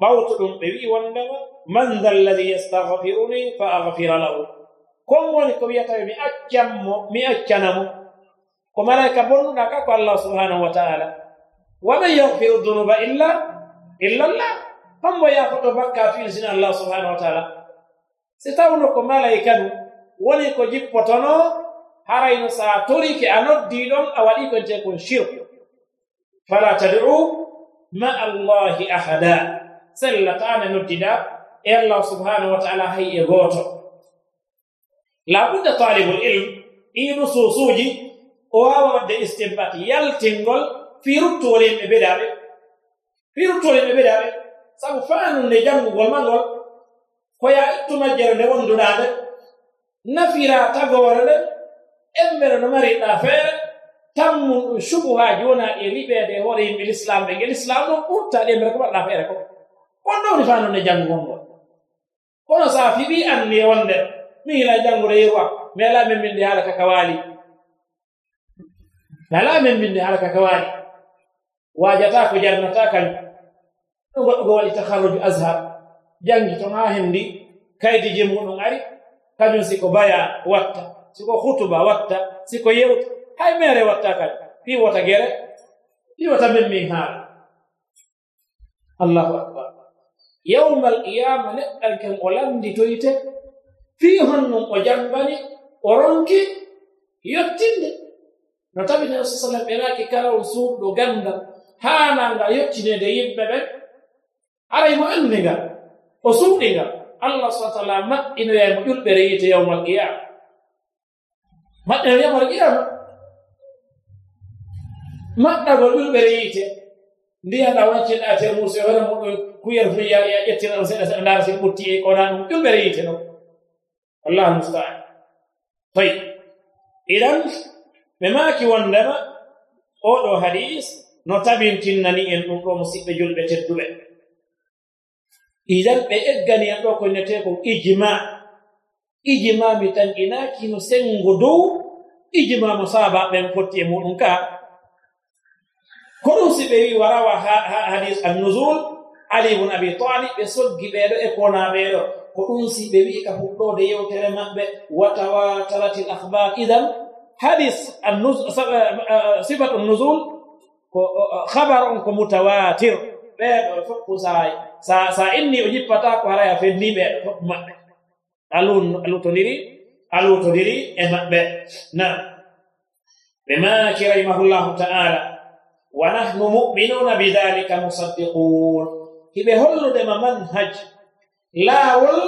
Ɓawto ɗum ɓe wi'i wondema man tha alladi yastahfiruni fa ahfira lahu. Kon woni ko wiyatawe mi accanmo mi accanamo ko malaika bonnuɗa ka ko allah subhanahu wa taala. Waman yahfiru dunuba illa illa llah hambo yafoto bakka fiin allah subhanahu wa taala. Si tawno ko malaika nu woni ko jippotono harayno sa torike a noddi ɗon a waɗi kon te kon shirku. fala tad'u ma allahi ahada sellatana noddiɗa e allah subhanahu wa taala hay e gooto labudda talibul ilm ɗiɗo susuji o wawa wadde istimbat yaltingol fi ruttugol yimɓe beɗaɓe fi ruttugol yimɓe beɗaɓe sabu fanunde jangugol mangol ittu majjere nde wonduɗa nde nafira tagoore nde embere no mariɗa feere tammum ɗum subuhaaji wona e liɓeede hoore yimɓe l'islam ɓe ngel islam ɗon ɓurta ɗe mbere ko mbaɗɗa feere ko. On ɗo woni fanonde janngo ngol. Kono so a fiɓii anndi e wonde min hila janngude yirwa meelaa men mbinde haala kaka waali mi meelaa men mbinde haala kaka waali waajataa ko jarnataa kañum ɗum goɗɗo ko waɗi taharruju ashar janngi ton haa henndi kayti je muɗum ari kañum siko baya watta siko hutuba watta siko yewta hay mere watta kadi ɗi wota gere? Ɗi wota men min haala. Allahu akbar. Yawma al qiyama neɗɗal ken o landitoyte fii honnon o jambani o ronki yottinde no tawi nabi sa sallam ɓenaki kalawol suuɗɗo gandal haananga yottinede yimɓe ɓen aray mo anndi ngal o suuɗi ngal. Allah subahana taala maɓɓiniremo ƴulɓere yiite yawmal qiyama. Maɗɗinere yawmal qiyama? maɓɗagol ɓurɓere yiite. Ndiyan a wancina ter mursi hoore muɗum kuyer fu ya ƴettina ɗum seeɗa seɗa ndaara sen ɓutti e kona ɗum ɓurɓere yiite ɗo wallahu mustaan. Toy iɗan ɓe maaki wondema oɗo hadis no tabintinnani en ɗum ɗo musidɓe julɓe tedduɓe idan ɓe eggani en ɗo ko nete ko ijma ijma mi tan inaki no sengo dow ijma mo saabaɓen potti e muɗum ka koɗum si ɓe wi warawa hadis annuzul ali bun abi talib ɓe soggi ɓeɗo e konaɓeɗo ko ɗum si ɓe wi ka huɗɗode yewtere maɓɓe watawatarat l ahbar idan hadis eh, eh, sifatu nuzul ko eh, habar on ko mutawatir ɓeɗo e fokku sa sa inni o jippata e ko haraya fenni ɓeɗo fokku maɓɓe alutodiri alutodiri e maɓɓe. Na ɓe maki rahimahullahu ta'ala ونحن مؤمنون بذلك مصدقون. كبه هلو دم منهج؟ لا ول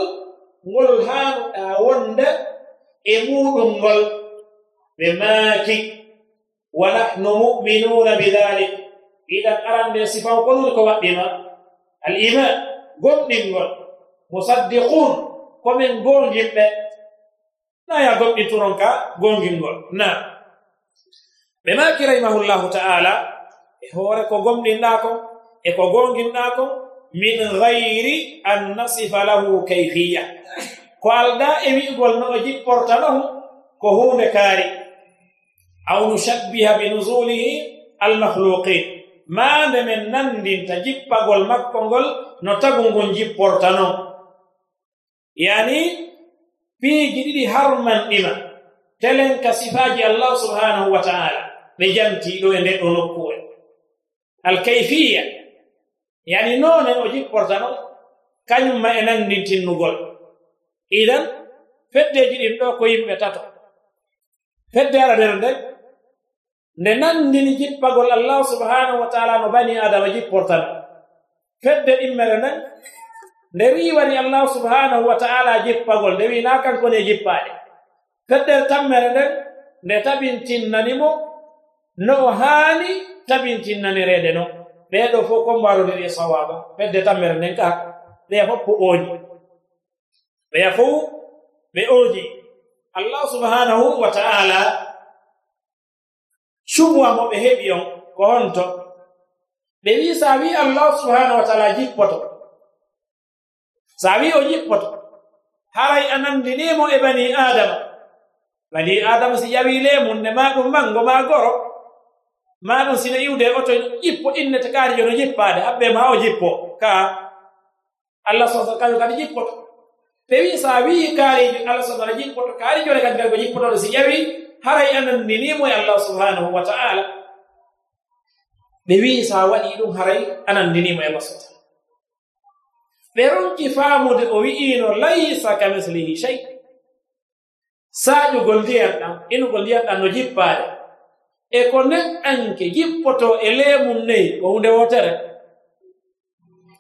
ولهان أوند آه، إمود ول. بماكي ونحن مؤمنون بذلك. إذا أرام بصفة وقلوا لكم بما الإيمان قمنا ول. مصدقون قمنا قول جبه نا يا قمنا ترونك قمنا ول. نا بما كريمه الله تعالى e hoore ko gomɗinɗa ko e ko gonginɗa ko min gayri an nasifa lahu kayfiya. Ko alɗa e wi'gol no o jipportanohu ko hunde kaari. Aw nushabbiha bi nusulihi almahluqin maande men nandinta jippagol makko ngol no tagu ngon jipportano yani piiji ɗiɗi harmanɗima telen ka sifaji allah subhanahu wa taala ɓe jantiɗo e ndeɗo nokkuwe alkayfiya yani noone o jipportano kañum ma e nanndintinnugol. Idan feddeji ɗin ɗo ko yimɓe tato. Fedde ara nder nden nde nanndini jippagol allah subhanahu wa taala no bani adama jipportan. Fedde ɗimmere nden nde riwani allah subhanahu wa taala jippagol nde winaa kankone jippaaɗe. Feddere tammere nden nde tabintinnanimo no haani tabintinnani reede no ɓeeɗo fof ko mbarondiri sawaba fedde tammere nden ka ɓeya fof ko ooñi ɓeya fof ɓe ooñi allah subhanahu wa ta'ala cumwa mo ɓe heɓi on ko honto. Ɓe wi sa wi allah subhanahu wa taala jippoto so a wi o jippoto haray a nandinimo e bani adama bani adama si ƴawi lemum nde ma ɗum mango ma goro. ma ɗum sino iwde oto jippo innete kaari jono jippaade haɓɓe ma o jippo ka allah sosa kañum kadi jippoto pewi so a wii kaarijo allah sosana jippoto kaari jone kadi kadi ko jippotoɗo si ƴawi haray anandinimo e allah subhanahu wa ta'ala. Ɓe wii sa waɗi ɗum haray anandinimo e allah sota ɓe ronki faamude o wi'iino laysa ka mislihi shay. Saaƴugol ndiyam ɗam inugol ndiyam ɗam no jippaade e ko nden anke yippoto e leemum neyi ko hunde wotere.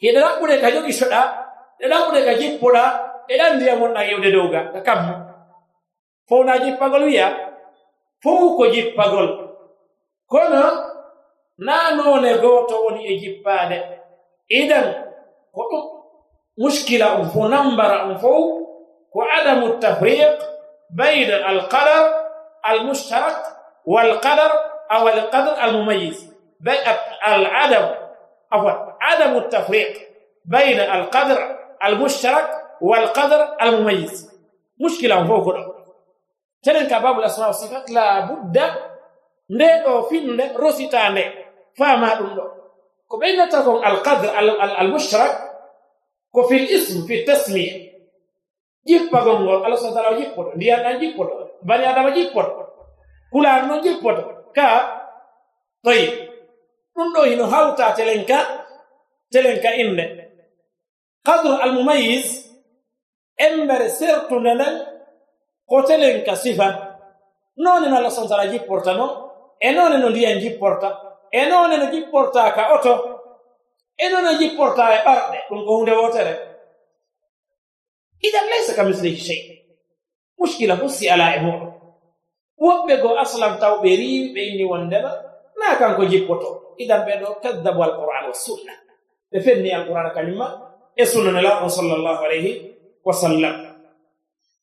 Hiɗe ɗaɓɓude ka jogisoɗa ɗe ɗaɓɓude ka jippoɗa eɗan ndiya gonɗa yewde dowga ka kamma. Fof na jippagol wiya fof ko jippagol. Kono naa noone gooto woni e jippaade. Idan ko ɗum muskila um fo nambara um fof ko adamu tafriq bayna alqadar almustarak والقدر أو القدر المميز بين العدم أو عدم التفريق بين القدر المشترك والقدر المميز. مشكلة فوق تلك باب الأسماء والصفات لا بد ندو فين رسيتاند فما دون كبين تكون القدر المشترك كفي الاسم في التسمية. جيب بغمغور الله سبحانه وتعالى جيب بغمغور ديانا جيب بغمغور بني آدم جيب بغمغور kulaar noon jippoto ka toyi ɗum ɗo hino hawta telenka telenka inde kadre almumayis embere sertunde nden ko telenka sifa. Noone no allah sa taala jipporta noon e noone no ndiyan jipporta e noone no jipporta ka oto. E noone no jipporta e ɓarɗe ɗum ko hunde wotere. Idan laysa ka mislihi chey muskila si ala e muɗum woɓɓe go aslam taw ɓe riiwi ɓe inni wondema na kanko jippoto idan ɓe ɗo kadabu alquran wa sunna ɓe fenni alquran kañumma e sunna nela on sallllahu alayhi wa sallam.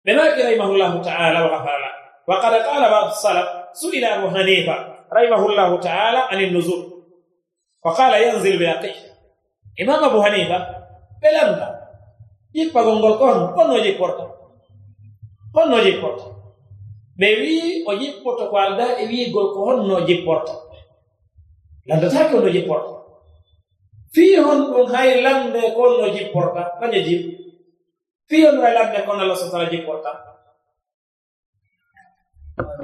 Ɓe naaki rahimahullahu taala wa gafala wa qad qala badu salaf su'ila abu hanifa rahimahullahu taala ani nuzul. Wa qala yanzil bi aqih imam abu hanifa ɓe landa. Jippagol ngol ko honno honno jipporta. Honno jipporta ɓe wii o jippoto ko annda e wiigol ko honno jipporta landataake honno jipporta fii hon ɗum hay lamde ko honno jipporta kañe jip fii hon hay lamde kon allah sotala jipporta.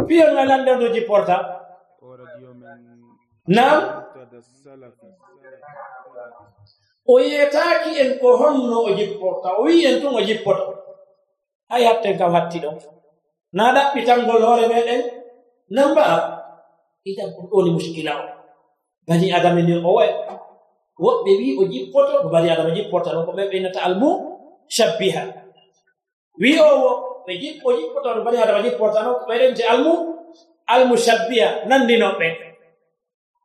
Fii hon hay lamde honno jipporta. Nam o yeetaaki en ko honno o jipporta o wii en tun o jippoto. Hay hatten kam hatti ɗon. na ɗaɓɓitangol hoore meɗen namba mba'a idan ɗum ɗoni muskila o. Bani adama ni o way woɓɓe wi o jippoto ko bani adama jippota non ko ɓe ɓeynata almu shabbiha wi owo ɓe jippo jippoto no bani adama jippota non ko ɓeɗente almu almu shabbiha nandinoɓɓe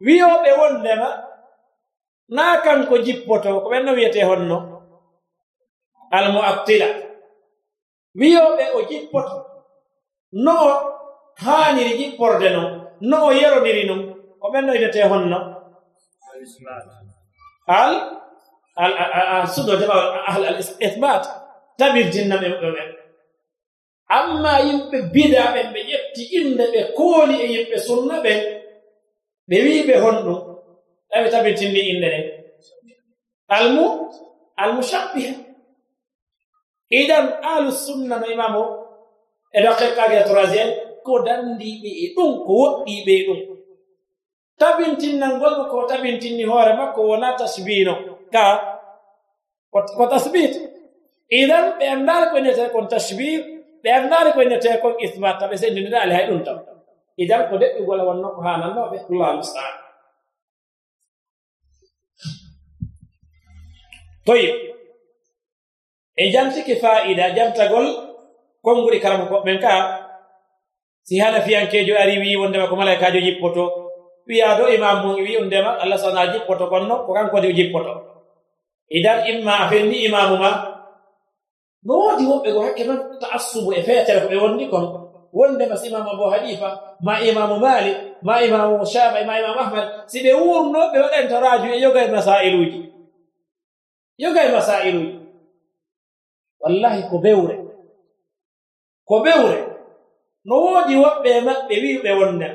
wi oɓe wondema naa kanko jippoto ko ɓen no wiyete honno almu abtila wiyoɓe o jippoto no o haaniri ƴiɓɓorde non no o yerodiri non o ɓennoydete honno al sudode ɓaw ahl al ithbat tabirtinna ɓe amma yimɓe bidaɓen ɓe ƴetti inde ɓe kooli e yimɓe sunna ɓe ɓe wiɓe honɗum ɗaɓe tabirtinni inde ɗen almu almushabbiha idan ahlu sunna no imamo e daqiqage troisiéme ko dandiɓe e ɗum ko woɗɗiɓe e ɗum. Tabintinnalngol ko tabintinni hoore makko wona tasbino. Ka ko tasbit. Idan ɓe anndari ko innete kon tasbir ɓe anndari ko innete kon ithbat taɓe sendiniɗaali hay ɗum tam idan ko deɓɓigol wonno ko hanannoɓe allah mustaan. Toyi e jamtiki fa'ida jamtagol kon ɓuri koɓɓen ka si haala fiyankejo ari wi wondema ko malaikajo jippoto. Wiya do imam mum wi ondema allah sana jippoto konno ko kankode o jippoto. Idan imma a fenni imamu ma no woodi woɓɓe go hakke man taassubu e feetere ko ɓe wonni kon. Wondema si imamu abo hanifa ma imamu malik ma imamu shafa ma imamu ahmad si ɓe wurno ɓe waɗanta raju e yoga e masailuji yoga e masailuji wallahi ko bewre. ko bewre no woodi woɓɓe e maɓɓe wiɓe wonde.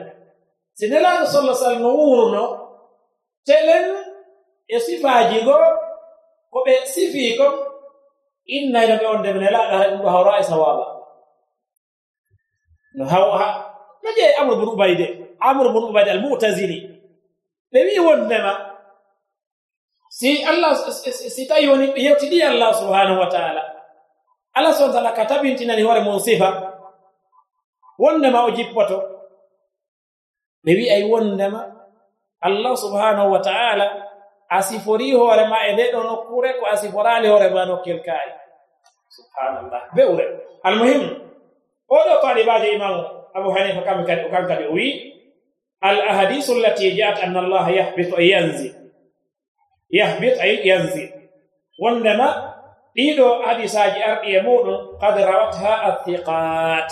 Si nelaaɗo sallah sallam no wuurno telen e sifaaji goo ko ɓe sifii kon innayno ɓe wonde ɓe nelaaɗo hara ɗum ɗo hawra e sawaaba. No hawa no ƴee amre bun ubayde amre bun ubayde al mutasili ɓe wii wondema si allah si tawi woni ɓe yewtiɗi allah subhanahu wa taala. Allah subhana taala ka tabintinani hoore mum sifa wondema o jippoto ɓe wi'ay wondema allah subhanahu wa taala a sifori hoorema e nde ɗo nokkure ko a siforali hoorema nokkel kaayi subhanallah bewre almuhim oɗo talibajo imamu abu hanifa kamɓe kadi o kan kadi o wii al ahadisu allati jaat anna allaha yahbitu e yanzil yahbit ay yanzil wondema ɗiɗo hadisaji arɗi e muɗum kad rawatha athiqat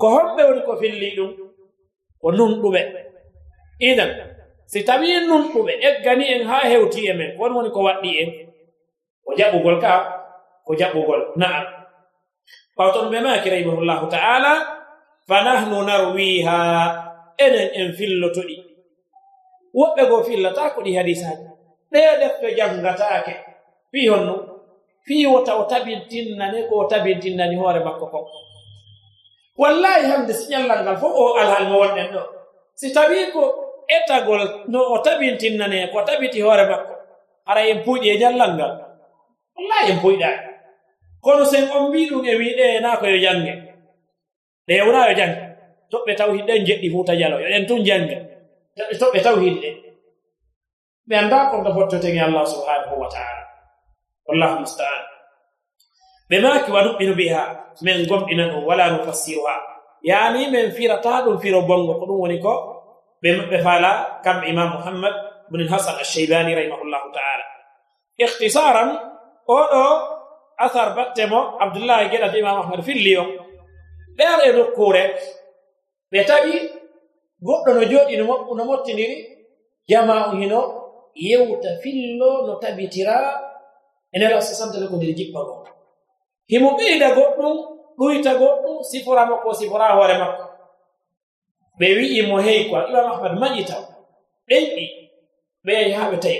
ko homɓe woni ko filli ɗum ko nunɗuɓe. Idan si tawi nunɗuɓe eggani en ha hewti e men won woni ko waɗɗi en. Ko jaɓugol ka ko jaɓugol na'am. Ɓawton ɓe maki rahimahullahu ta'ala fa nahnu narwiha enen en fillotoɗi. Woɓɓe go fillata ko ɗi hadisaji. Ɗe defte janngataake fii honno. fii wota o tabintinnani ko o tabintinnani hoore makko ko. Wallahi hande siñallal ngal fof o alhal mo wonɗen ɗo. Si tawi ko etagol no o tabintinnane ko tabiti hoore makko hara en puuƴi e ñallal ngal. Wallahi en puuƴɗaa kono sen on mbi ɗum e wiiɗe e naa ko yo jannge. Ɗe wonaa yo jannge. Toɓɓe tawhid ɗen jeɗɗi fuu jalo. Yo ɗen tun jannge. Toɓɓe tawhid ɗe. Ɓe annda kon to fottotege allah subhanahu wa taala. wallahu musta'an. Ɓe maki wa nuɓɓinu biha min gomɗina ɗum wala no fassiru ha yaani min firata ɗum firo bongo ko ɗum woni ko ɓe faala kamɓe imam muhammad bnul hasan alcheybani rahimahullahu taala. Ihtisaran oɗo athar batte mo abdoullahi geɗata imam ahmad filli on. Ɓe e nokkure ɓe taɓi goɗɗo no jooɗi no mottidiri jama u hino yewta fillo no tabitira e nelaw sasantata ko nder jippa goɗɗo himo ɓeyda goɗɗum ɗuyta goɗɗum sifora makko sifora hoore makko. Ɓe wi'i mo hey ko imam ahmad maƴita ɓeyɗi ɓe yahi haa ɓe tawi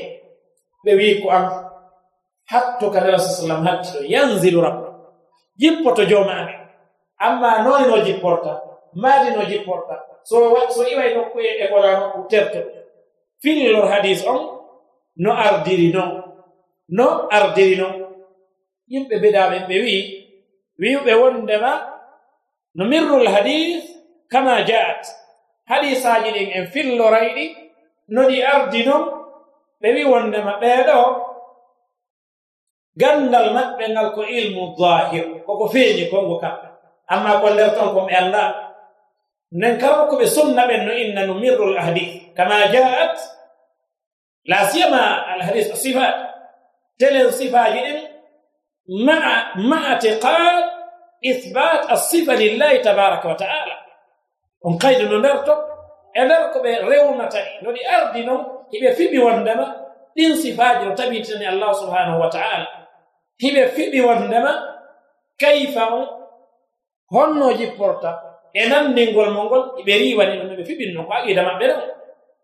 ɓe wii ko an hatto ka nela saa sallam hatti ɗo yanzilu rabba jippoto joomaami amma noone no jipporta maadi no jipporta. So so iway nokkuye e, e kola nokku terto. Fini hadis on no ardiri non no ardino. Yimɓe mbiɗaɓe ɓe wi'i wiwɓe wondema no mirrul hadis kama jaat. Hadisaji ɗin en fillorayɗi no ɗi ardi non ɓe wi wondema ɓeeɗo gandal maɓɓe ngal ko ilmu dahir koko feeñi kongo kamɓe amma ko nder ton kon ɓe annda. Nden kala ko ɓe sunna ɓen no inna no mirrul hadis kama jaat la siyama alhadis sifat تلين صفة جن مع مع اعتقاد إثبات الصفة لله تبارك وتعالى. ان قيد نندرتو ادرك بريومتي نودي اردنو يبي في بي وندما دين صفات تبيتن الله سبحانه وتعالى. يبي في بي وندما كيف هونو جي بورتا. إنن أنا مونغول. يبي ري وني نبي في بي نوكا إذا ما بيرو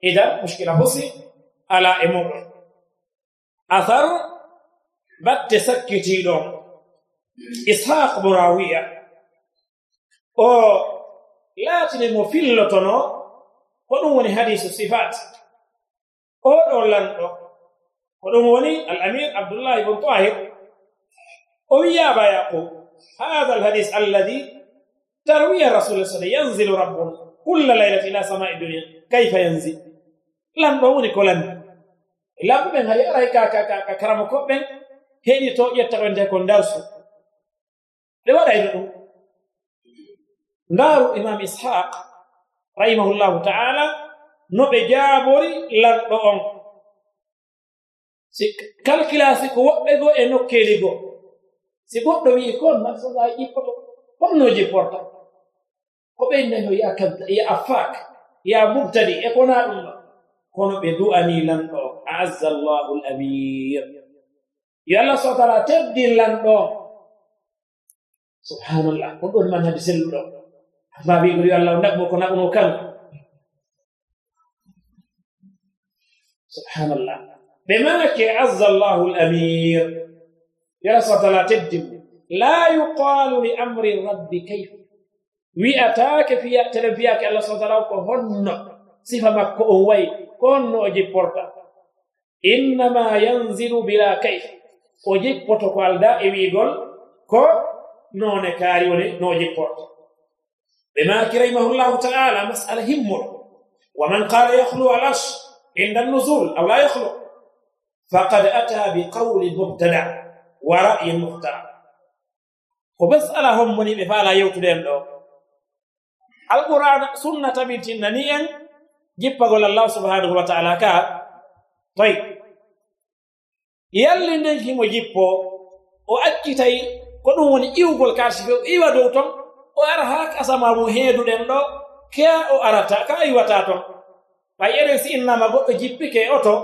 إذا مشكلة بسي. على امور أثر batte sakkitiiɗon ishaq borawiya o laatini mo fillotono ko ɗum woni hadisu sifat oɗo lanɗo ko ɗum woni al amir abdullah ibn tahir o wiyaba yaqub hada alhadis alladi tarwiya rasul sa yanzilu rabbun kulla laylati ila samai dunia kayfa yanzil lanɗo woni ko landi lamɓe ɓen hari aray ka karama koɓɓen heɗi to ƴetta ɓe nde ko darsu ɓe waɗayno e ɗum. Ndaaru imam ishaq rahimahullahu taala no ɓe jaabori lanɗo on. Si kalkilasi ko woɓɓe goo e nokkeli goo si goɗɗo wi'i kon nasoa ƴippoto holno jipporta ko ɓeyndaño ya kadda ya afak ya mubtadi e kona ɗum. Ɗo kono ɓe du'ani lanɗo on. Azza llahu l amir yo allah subah taala teddin lanɗo subhanallah on ɗon man hade selluɗo amma wigo yo allah nagmo ko nagno kanko subhanallah ɓe make azza allahu l amir yala sa taala teddim la yuqalu li amri rabbi kayf wi'ataake fiya tele fiyake allah sa taala ko honno sifa makko on wayi ko honno o jipporta innama yanzilu bila kayf o jippoto ko alda e wiigol ko noone kaari woni no jipporto ɓe maaki rahimahullahu taala masala himmol. Wa man qala yahlu al arsh inda annuzul aw la yahlu faqad ata bi qawli mubtada wa ra'yin muhtara ko masala hommoni ɓe faala yewtude en ɗo. Alqur'an sunna tabitinna ni en jippagol allah subhanahu wa taala ka. Toy yalli nden himo jippo o accitay ko ɗum woni iwgol karsife o iwa dow ton o ara haa kasama mum heeduɗen ɗo ke o arata ka iwata ton. Ɓay eɗen si innama goɗɗo jippike oto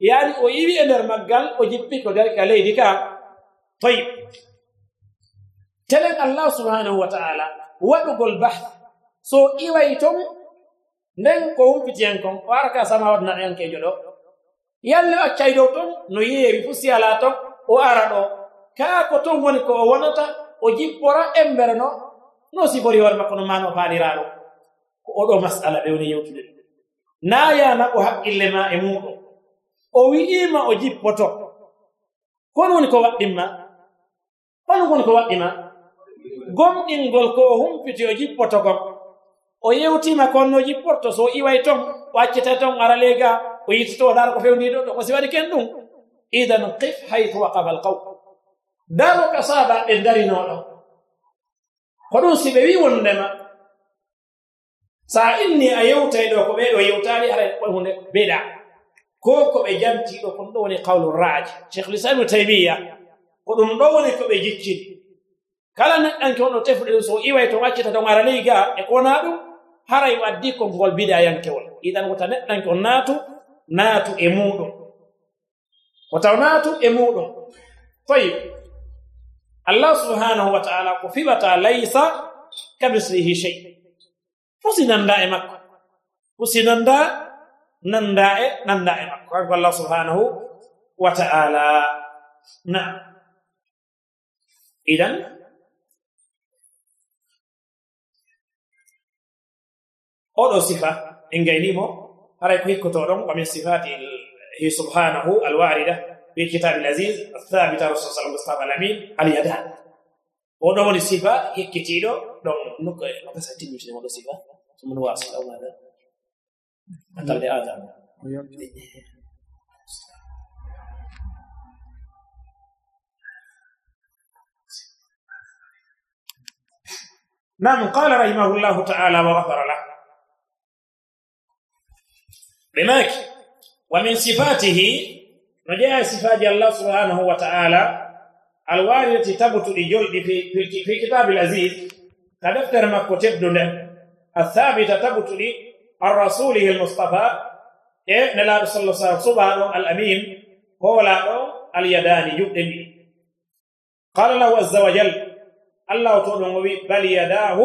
yaani o iwi e nder maggal o jippi ko dari ka leydi ka. Toyi telen allah subhanahu wa taala waɗugol bah so iway ton nden ko humpitiyen kon o ara ka sama waɗanaɗo yankejo ɗo. yalle accay dow ton no yeeri fu si alaa ton o ara ɗo. Kaa ko ton woni ko o wonata o jippora embere no no sibori hoore makko no maano faaniraaɗo. Ko oɗo masala ɓe woni yewtude ɗum. Naa yanaɓo haqqille ma e muɗum o wi'iima o jippoto kon woni ko waɗɗinma? Hon woni ko waɗɗima gomɗingol ko o humpiti o jippoto kon o yewtima konno jipporto so o iway ton o accitay ton ara leega o yittoto laara ko fewni ɗo ɗo ko si waɗi ken ɗum idan qif haytu waqaba al qaw daro ka saaba ɓe darinoɗo ko ɗum si ɓe wi wondema sa inni a yewtay ɗo ko ɓeɗo yewtani ara hunde beɗa ko ko ɓe jamtiɗo kon ɗo woni qawlu raji cheikh lisanu taymiya ko ɗum ɗo woni ko ɓe jikkini kala neɗɗanke on ɗo ɗum so iway to waccita to ara ley ga e kona ɗum haray waddi ko ngol bidayankewol iɗan wota neɗɗanke on naatu naatu e muɗum ko taw naatu e muɗum toyi allah subhanahu wa taala ko fiɓata laysa kamislihi shey fusi nanda e makko. Fusi nanda nanda e nanda e makko. Kanko allah subhanahu wa taala. Na idan oɗo sifa en gaynimo هذا هي كتورم ومن صفات هي سبحانه الواردة في كتاب العزيز الثابت رسول صلى الله عليه وسلم الأمين اليدان ودوم الصفة هي كتيرو دوم نك نقص تيجي مش نقول صفة ثم نواصل أو هذا. حتى بدي آدم نعم قال رحمه الله تعالى وغفر له. bimaki wa min sifatihi rajaa sifati Allah subhanahu wa ta'ala alwaridati tabtu lijudi fi fi kitab alaziz kadaftar makote donda athabita tabtu li arrasulihi الرسول المصطفى إيه نلا صلى الله عليه وسلم الأمين قولا اليدان يبدن قال له عز وجل الله تعالى بل يداه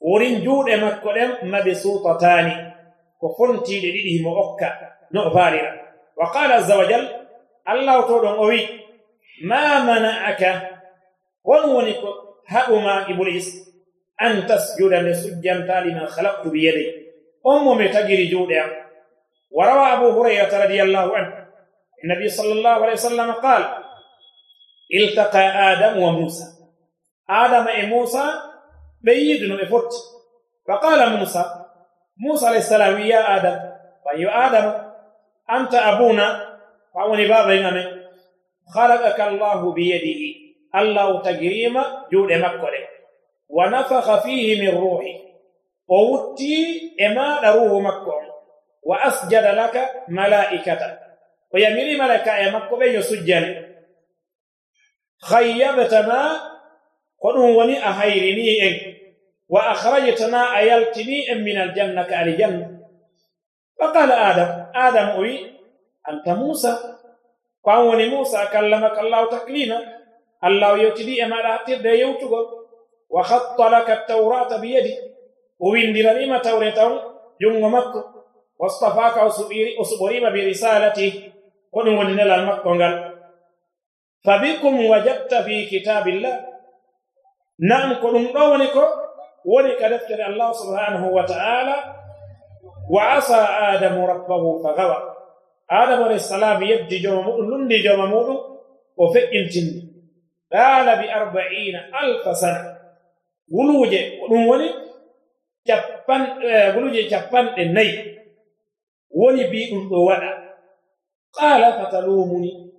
ورنجود مكولم مبسوطتان وقنتي لديه مغكا نغفارنا وقال عز وجل الله تعالى أوي. ما منعك ونونك هؤما إبليس أن تسجد لسجن تالما خلقت بيدي. أم متجر جودا. وروى أبو هرية رضي الله عنه النبي صلى الله عليه وسلم قال التقى آدم وموسى. آدم إموسى بيدن إفت فقال موسى موسى عليه السلام يا آدم. فأي آدم أنت أبونا. فأوني بابا إنامي خلقك الله بيده. الله تجريم جود مكة ونفخ فيه من روحي. ووتي إما روح مكة وأسجد لك ملائكة. ويمري ملائكة مكة بين سجن خيبتنا قلوا وني أهيرني إنك وأخرجتنا أيلتني من الجنة كالجنه فقال آدم آدم اي أنت موسى. فاوني موسى كلمك الله تكلينا الله يوتدي ما لا تد يوتغو. وخط لك التوراة بيدي. ويندر لما توراته يوم مكة واصطفاك أصبريم برسالته ونون نلا المكة فبكم وجدت في كتاب الله. نعم كنون دونكو ولكذكر الله سبحانه وتعالى وعصى آدم ربه فغوى. آدم عليه السلام يبدي جوم مؤد لندي جوم مؤد وفئ الجن قال بأربعين ألف سنة. ولوجة ولوني جبان ولوجة جبان آه، الني ولي بيئن دوانا قال فتلومني.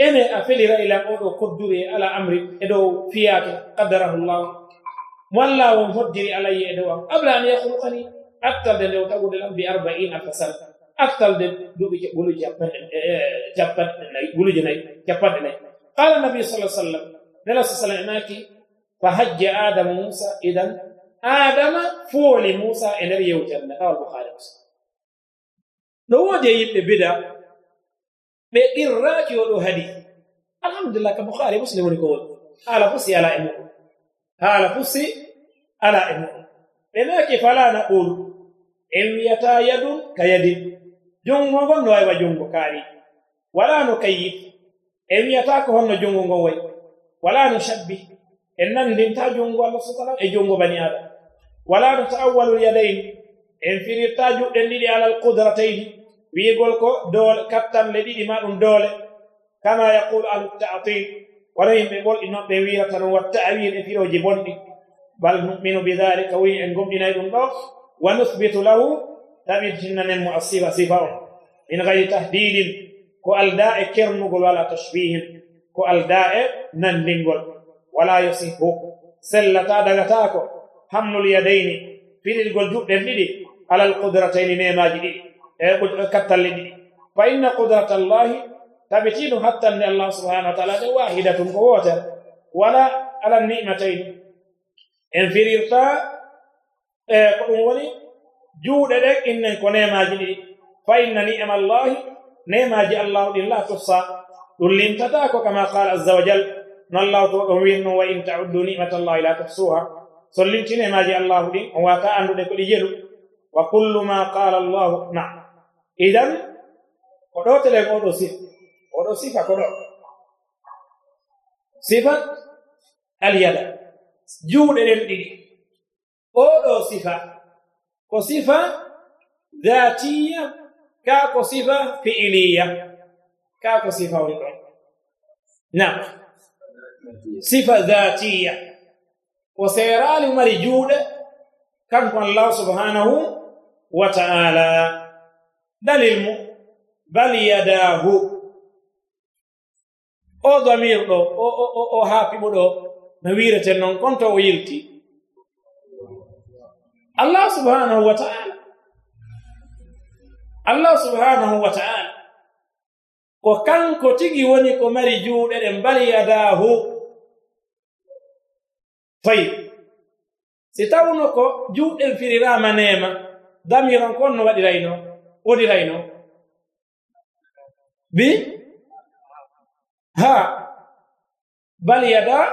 إني أفلر إلى أدو قدري على أمري. إدو فياك قدره الله. ولا ومقدر علي دوام قبل أن يخلقني أكثر من دل يوتاقو دل أمبي أربعين أكثر أكثر من دوبي قولو جابت جابت قولو جناي جابت ناي قال النبي صلى الله عليه وسلم نلا صلى الله عليه وسلم فهج آدم موسى اذا آدم فول موسى إلى يوتن قال البخاري لو وجه بدا بإراك يولو هدي الحمد لله كبخاري مسلم يقول قال بصي على إمامه haala fusi ala e muɗum. Ɓe naaki fala na qulu en wiyata yadum ka yadi. Jungo ngon no waywa jungo kaari. Wala no kayyif en wiyata ko honno jungo ngon wayi wala no shabbi en nandinta jungo allah subhanahu e jungo bani adam wala no ta'awwalul yadayni en firirta juɗɗen ɗiɗi alal qudratayn. Wiigol ko doole kattanle ɗiɗi ma ɗum doole. Kama yaqulu ahlu ta'til ورهم بقول إنه بيويرة والتعويل في روج بني بل نؤمن بذلك وإن قم إنا يدن دوخ ونثبت له تمر جنة من مؤصيبة صفاره من غير تهديد كوالداء كرنق ولا تشبيه كوالداء نندنق ولا يصيبه سلة دغتاكو حمل اليدين في الجلجوب لنبدي على القدرتين نيما جدي قد قتل لنبدي فإن قدرة الله ثابتين حتى من الله سبحانه وتعالى واحدة قوتا. ولا على النعمتين. انفريرتا إيه، قولي جود لك إن كنما جدي فإن نعم الله نعم جي الله لله تفصى لن تتاكو كما قال عز وجل إن الله توقعين وإن تعدوا نعمة الله لا تحصوها. صليت نعم جي الله دي وكأن لك لجلو وكل ما قال الله نعم. إذن قدوت لك أدو ɗo sifa ko ɗo sifa alyada. Juuɗe ɗen ɗiɗi. Oɗo sifa. Ko sifa dhatiya ka ko sifa fi'iliya. Ka ko sifa woni ɗon. Nam sifa dhatiya ko seerali mari juuɗe kanko allah subhanahu wa ta'ala. Dalil mu. Bal yadahu o damir ɗo o haapiɓo ɗo no wireten noon konto o yilti. Allah subhanahu wa ta'ala. Allah subhanahu wa ta'ala. Ko kanko tigi woni ko mari juuɗe ɗen baliyadahu tayi si tawno ko juuɗen firirama nema damiron kon no waɗirayno woɗirayno bi? ها. بل يدا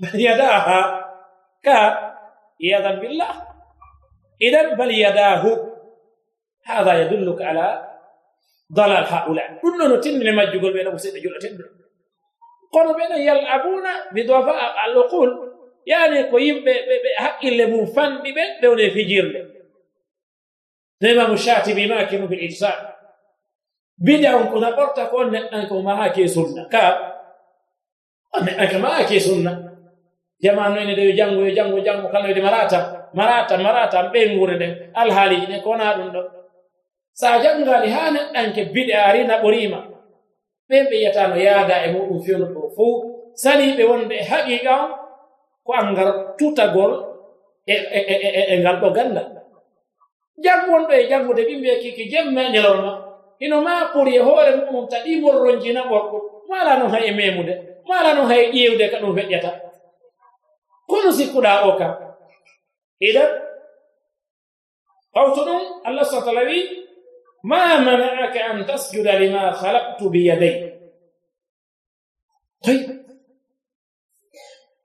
بل يداها. كا يدا بالله. إذا بل يداه. هذا يدلك على ضلال هؤلاء. كلنا تن لما يقول بين أبو سيد يقول تن قالوا بين يلعبون بضفاء العقول. يعني كويم بحق اللي مو بين بين في جيرنا زي ما مشاتي بما كانوا بالإنسان bida on kota ɓorta ko on neɗɗan ko mahake sunna ka on neɗɗan ka ma sunna jamanu ene de yo janngo yo janngo janngo kala wide marata marata marata an ɓey nguure alhaaliji ɗen ko wona ɗum ɗo. Sa janngali ha neɗɗanke biɗe ari naɓorima ɓen ɓe yiyatano yaada e muɗum fewno ɗo fo saliɓe wonde haqiqa on ko angal tutagol e, e, e, e ngal ɗo ganda janngo e janngude ɓi kiki jemme ñalawma ino ma ɓuri e hoore muɗum taɗi ɓorron jina ɓorko mala noon hay e memude mala noon hay e ƴeewde ka ɗum feƴƴata kono sikkuɗa o kam. Idan hawto ɗum allah sa tala wi ma mana'aka an tasjuda lima halaktu biyaday طيب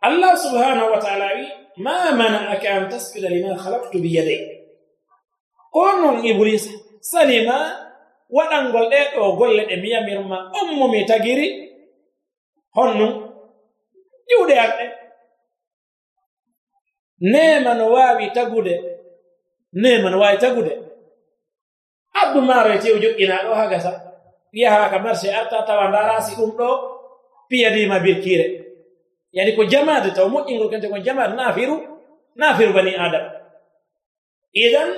الله سبحانه وتعالى ما منعك أن تسجد لما خلقت بيدي قرن إبليس سلم waɗangol ɗe ɗo golle ɗe miyamirma on mo mi tagiri honnum juuɗe arɗe. Nema no waawi tagude nema no waawi tagude. Abdu maaro e tew joƴƴinaa ɗo ha gasa. Yahaaka marché arta tawa ndaraasi ɗum ɗo piyadiima birkiire yani ko jamaade taw moƴƴingol kente ko jamaade naafiru naafiru bani adam idan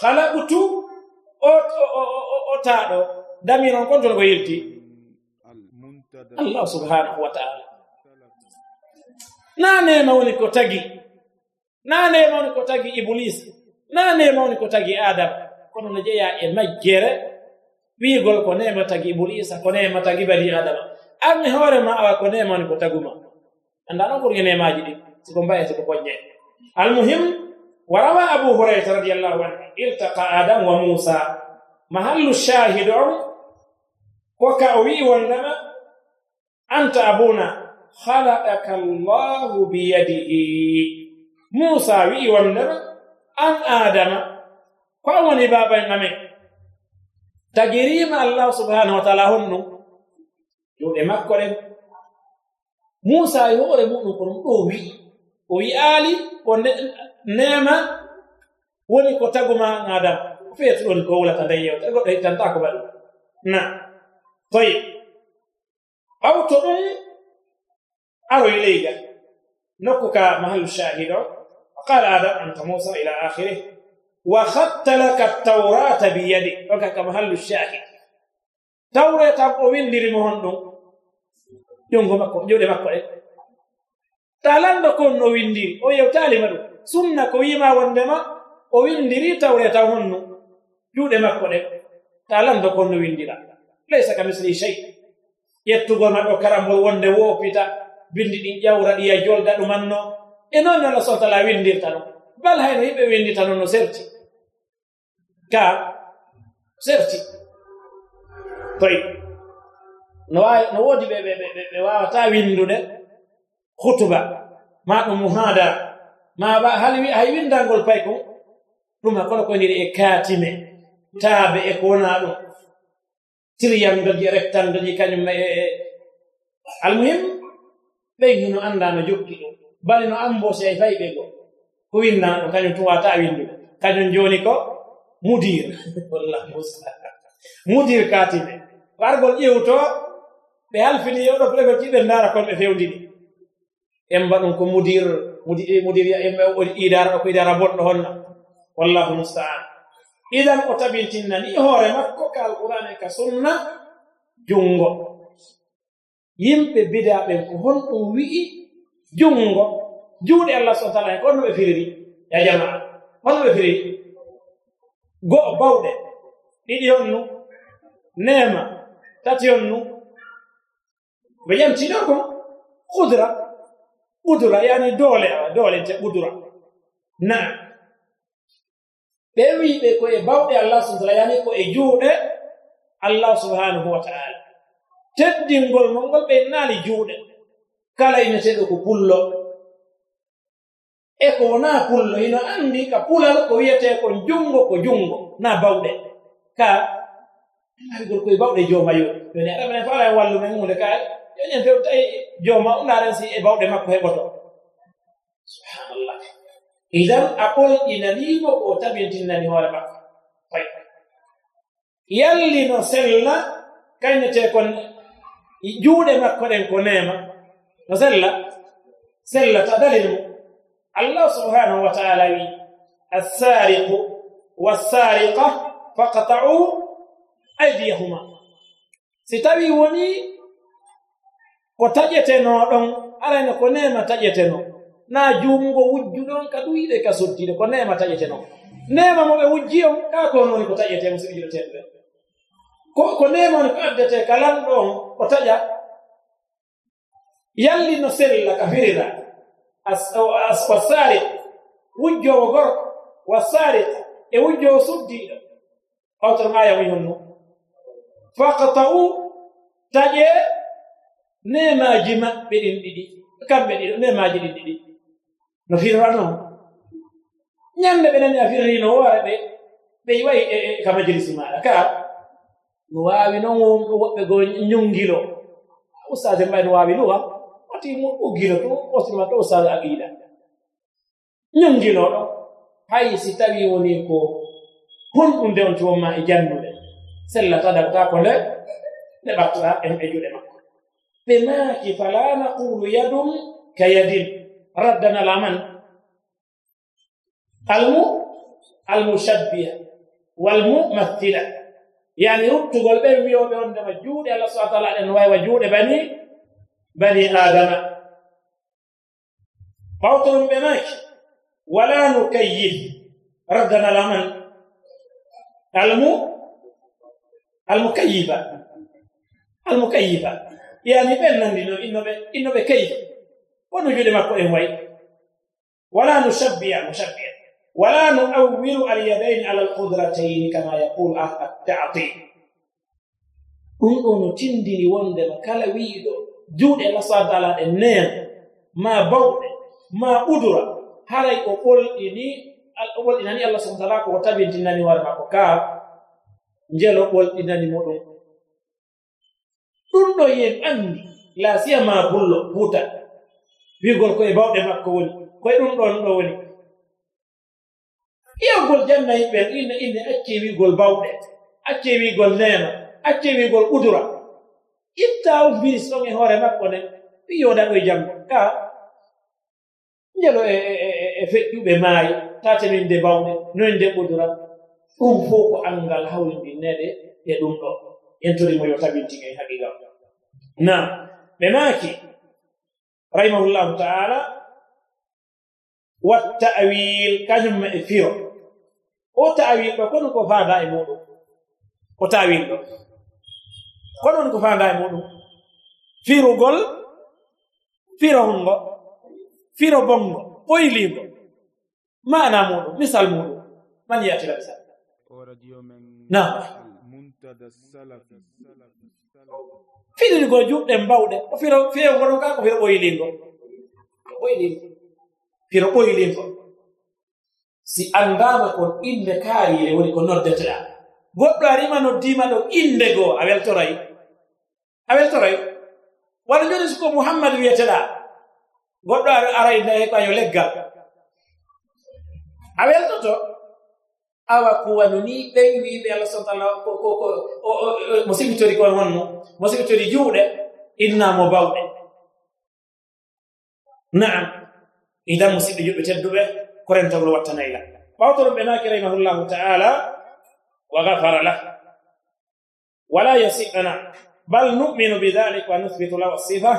halaɓutu o taaɗo damiron kon tono ko yilti? Allah subhanahu wa taala. Na nema woni ko tagi? Na nema woni ko tagi iblis? Na nema woni ko tagi adam? Kono no jeeya e majjere wiigol ko nema tagi iblisa ko nema tagi bani adama armi e hoorema awa ko nema woni ko taguma anda ɗon ɓurgi nemaji ɗi siko mbaye siko poƴƴe almuhim wa rawa abu hurayra radiallahu anhu iltaqa adam wa musa. mahallu shahid on ko ka o wi'i wondema anta abuna halakaka llahu biyadihi. Musa wi'i wondema an adama. Ko an woni baban en amen tagirima allah subhanahu wa taala honnu juuɗe makko ɗen musa e hoore muɗum ko ɗum ɗo wi'i o wi'aali ko nema woni ko taguma adama. فيت لون كولا تديو تقول هي إيه، تنتاكو بل نا نعم. طيب. أو تقول أو إيه؟ إليك. نكك مهل الشاهد. قال آدم أنت موسى إلى آخره. وخدت لك التوراة بيدي. وكك مهل الشاهد. توراة قوين لرمهن يونغو مكو جودي مكو talanda تعلم no نوين o yewtali maɗum sunna ko wima wondema o windiri tawreta honno juuɗe makko ɗe ta taalanndo kon no windira. Laysa ka misli chey ƴettugol maɓɓe karambol wonde woopita bindi ɗin ƴawra ɗiya e jolda ɗumanno e noon no allah sotala windirta ɗum. Bal hayno yimɓe windita noon no serti. Ka serti. Toy no waawi no woodi ɓe ɓe ɓe waawata winndude hutuba. Ma ɗum muhadara ma hal hay windangol pay kon ɗum ko koyniri e kaatime. taabe e ko wonaa ɗum tiryandoji reftandoji kañum e almuhim ɓeygi no annda no jokki ɗum. Bali no embauché e fayi ɓe goo ko winna ɗum kañum tun wata windu kañum jooni ko mudir [laughs] wallah musa mudir katiɓe wargol ƴewtoo ɓe halfini yewɗo plekol tiɓe ndaara kon ɓe ɗi. Emba ɗum ko mudir mudir idara ɗo ko idara bonɗo honna. Wallahu mustaan idan o tabitinani hoore makko ka alqur'an e ka sunna junngo. Yimɓe bidaɓen ko honɗum wi'i junngo. Juuɗe allah subhana taala hen ko honno ɓe firiri ya jama'a. Honno ɓe firiri? Go'o bawɗe. Ɗiɗi honnu nema tati honnu ɓe ƴamtiɗo kon kudra udura yani doole doole te udura naa ɓe wiɓe ko e bawɗe allah subhanahu taala yani ko e juuɗe allah subhanahu wa taala. Teddingol mon ngol ɓe naali juuɗe. Kala e ineteɗo ko pullo. E ko wona pullo ino anndi ka pulal ko wiyete kon junngo ko junngo na bawɗe. Ka maawigol koye bawɗe jooma yo. Yoni aɗa minen fo ala e hunde ka yoñen few tawi jooma unaren si e bawɗe makko heɓoto. Subhanallah. idan a ɓolɗinanimo o tabintinnani hoore makko ay yallino sella kañete kon juuɗe makko ɗen ko nema no sella sellata dalil mum allah subhanahu wa taala wi assariqu wassariqa faqta'u aydiyahuma. Si tawi woni ko taƴeteno ɗon arayno ko nema taƴeteno na jumbo wujjuɗon ka ɗuyɗe ka sottiɗe ko nema taƴeteno nema mo ɓe wujji on ka ko noni ko taƴete musiɓiɗoteɓe ko ko nema woni ko addete ka lanɗo on o taƴa yalli no sella ka firira wasarik wujjowo gorko wasarik e wujjowo suddiɗo hawtoon aya wi honno faqta'u taƴe nemaji maɓɓe ɗin ɗiɗi kamɓe ɗiɗo nemaji ɗin ɗiɗi no firrano ñande ɓe nani a firrino woore ɓe ɓe yiwayi e, e, ka majlisi maɗa ka no waawi noon woɓɓe go ñungilo. Ustade mbay no waawi luwa wati uggilo to ostima to ustade aqida ñungiloɗo hay si tawi woni ko honɗum nde on tuwonma e jannude sellata dagata ko nde nde ɓattuɗa en e, e juɗe makko. Ɓe maaki fala naqulu yadum ka yadin. ردنا العمل. الم المشبه والممثل يعني ربط قلبه يوم عندما جود الله سبحانه وتعالى ان هو وجود بني بني آدم. فاطم بنك ولا نكيف ردنا العمل. الم المكيفه المكيفه يعني بين ان إنه إنه كيف wonu juuɗe makko en wayi wala nusabbiya musabbiya wala nuawwiru alyadaini ala alqudrataini kama yaqulu attatil ɗum ɗo no tindini wondema kala wiiɗo. Juuɗe allah subahana taala ɗe neen ma bawɗe ma udura. Haray o ɓolɗini o ɓolɗinani allah subahana taala ko o tabintinani hoore makko ka. Njelo ɓolɗinani mo ɗum ɗum ɗo yen anndi la ma bullo huutan. wiigol koye bawɗe makko woni. Koye ɗum ɗon ɗo woni. Ƴeewgol janna yimɓen inne inne acce wiigol bawɗe acce wiigol neena acce wiigol udura itta o mbiris ɗon e hoore makko nden wi ɗo e jamgo ka njelo e, e, e, e feƴƴuɓe maayi tata de bawɗe noon de udura ɗum fof ko anngal hawlindinneɗe e ɗum ɗo. Entorimo yo tabintigue haqiqa na ɓe maaki rahimahullahu taala wa ta'wil kañum e firo o ta'wil ɗo kono ko faada e muɗum? O ta'wil ɗo? Konon ko faada e muɗum? Firugol firohungo firo bongo ɓoyligo mana muɗum misal muɗum. Man yatira misal. Na. fiɗirgo juɗɗe mbawɗe. O firo fewgono ka ko firo ɓoylingo. Ɓoylingo. Firo ɓoylingo. Si anndama kon inde kaarire woni ko noddeteɗa goɗɗo arima noddima ɗo inde goo a weltoray a weltoray wala joni siko muhammadu wiyeteɗa goɗɗo ara inda heɓayo leggal. A weltoto. awa kuwanu ni ɓen wiɓe allah sa taala mo sibitori kon wonno mo sibitori juuɗe innamo bawɗe. Naam. Idan musidɓe juɓɓe tedduɓe korentawol wattanayla ɓawtorum ɓe naaki rahimahullahu taala wa gafara lah. Wala yasiɓana bal numinu bidalik wa nuthbitu lahu sifa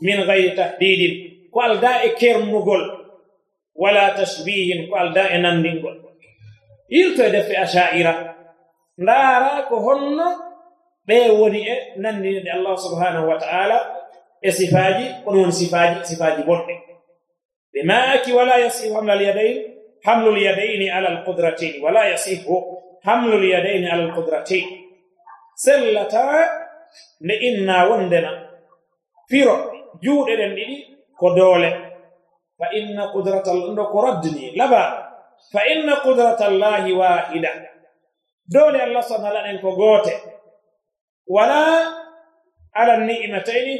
min gayri tahdidin. Ko alda e kermugol. Wala tashbihin. Ko alda e nandingol. irto e defte asha'ira. Ndaara ko honno ɓe woni e nanndinide allah subhanahu wa ta'ala e sifaaji kono woni sifaaji sifaaji bonɗe. Ɓe maaki wala yasihu hamlal yadayn hamlul yadayni ala alqudratain wala yasihu hamlul yadayni ala alqudratain sellataa nde inna wondena firo juuɗe ɗen ɗiɗi ko doole. Fa inna qudratal ɗo ko raddini laba fa inna qudrata allahi wahida. Dole allah sanalaɗen ko goote wala ala ni'imataini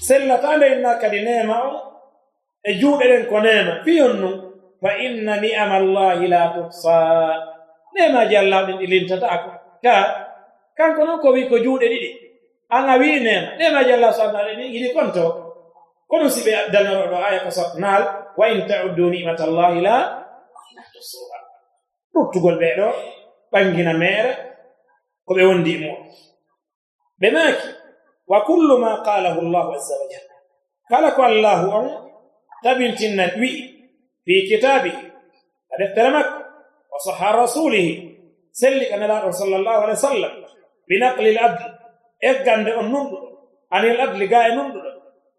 sellatande inna kadi nema o e juuɗe ɗen ko nema fiyon honnu fa inna ni'ama llahi la tuhsa. Nemaji allah ɗin ɗilintata ko ka kanko noon ko wi ko juuɗe ɗiɗi an a wi nema nemaji allah subhanahu ɗen yiɗi konto. Ko ɗum siɓe dalnoroɗo aya ko naal wa in ta'uddu ni'mata llahi la ɗuttugol ɓe ɗo ɓangina meere ko ɓe wondi mo ɓe maaki wa kullu ma qalahu llahu azza wa jalla kala ko allahu on tabintinna wi'i fi kitabihi a deftere makko wa saha rasulihi selli ka nelaaɗo sallllahu alih wa sallam binaqli l adli eggande on nunɗuɗo anil adli ga e nunɗuɗo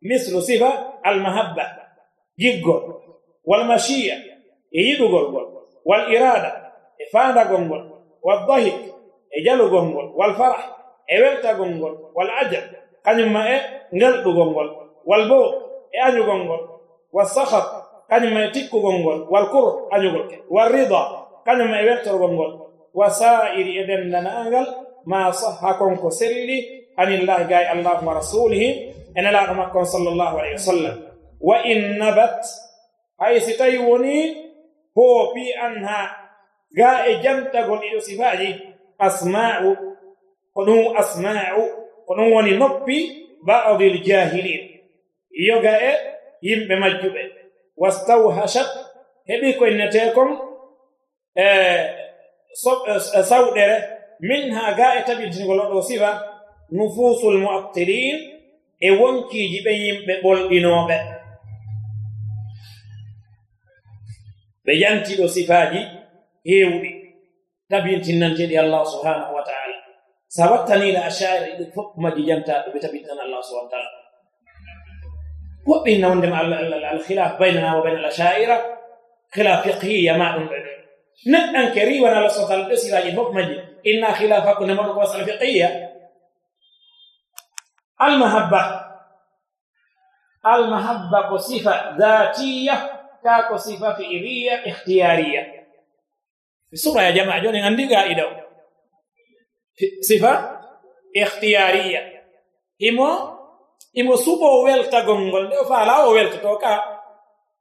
mislu sifa almahabba jiggol walmashiya إيدو غونغول والإرادة إفادة غونغول والضحك اجلو غونغول والفرح ايولتا غونغول والعجب كانما إيه نغلو غونغول والبو ايانو غونغول والسخط كانما إيه، تيكو غونغول والكره انو غونغول والرضا كانما ايولتر غونغول وسائر إذن لنا أنغل ما صح كونكو سيرلي أن الله جاي الله ورسوله إن الله صلى الله عليه وسلم. وإن نبت اي تيوني hoofi anha. Ga e jamtagol iɗo sifaji. Asma'u. Ko ɗum asma'u. Ko ɗum woni noppi ba'dil jahilin. Yoga e yimɓe majjuɓe wastawhashat. Heɓi koynneteekon e, e sawɗere minha ga e tabitingol oɗo sifa. Nufusul mu'attilin e wonkiiji ɓe yimɓe ɓolɗinooɓe بينت له صفاتي هيودي تبينت ننتدي الله سبحانه وتعالى. سوتني إلى اشعار الفق ما جنت بتبين الله سبحانه وتعالى. وبين عندما الخلاف بيننا وبين الأشاعرة خلاف فقهي ما ندن كري وأنا لا سلطان بس إلى حكم جي إن خلافكم ما هو فقهي المحبة. المحبة صفه ذاتية. taako sifa fi'iliya ikhtiyariya sura ya jamaa joni andika ido sifa ikhtiyariya imo imo subo welta gongol do fala o welta to ka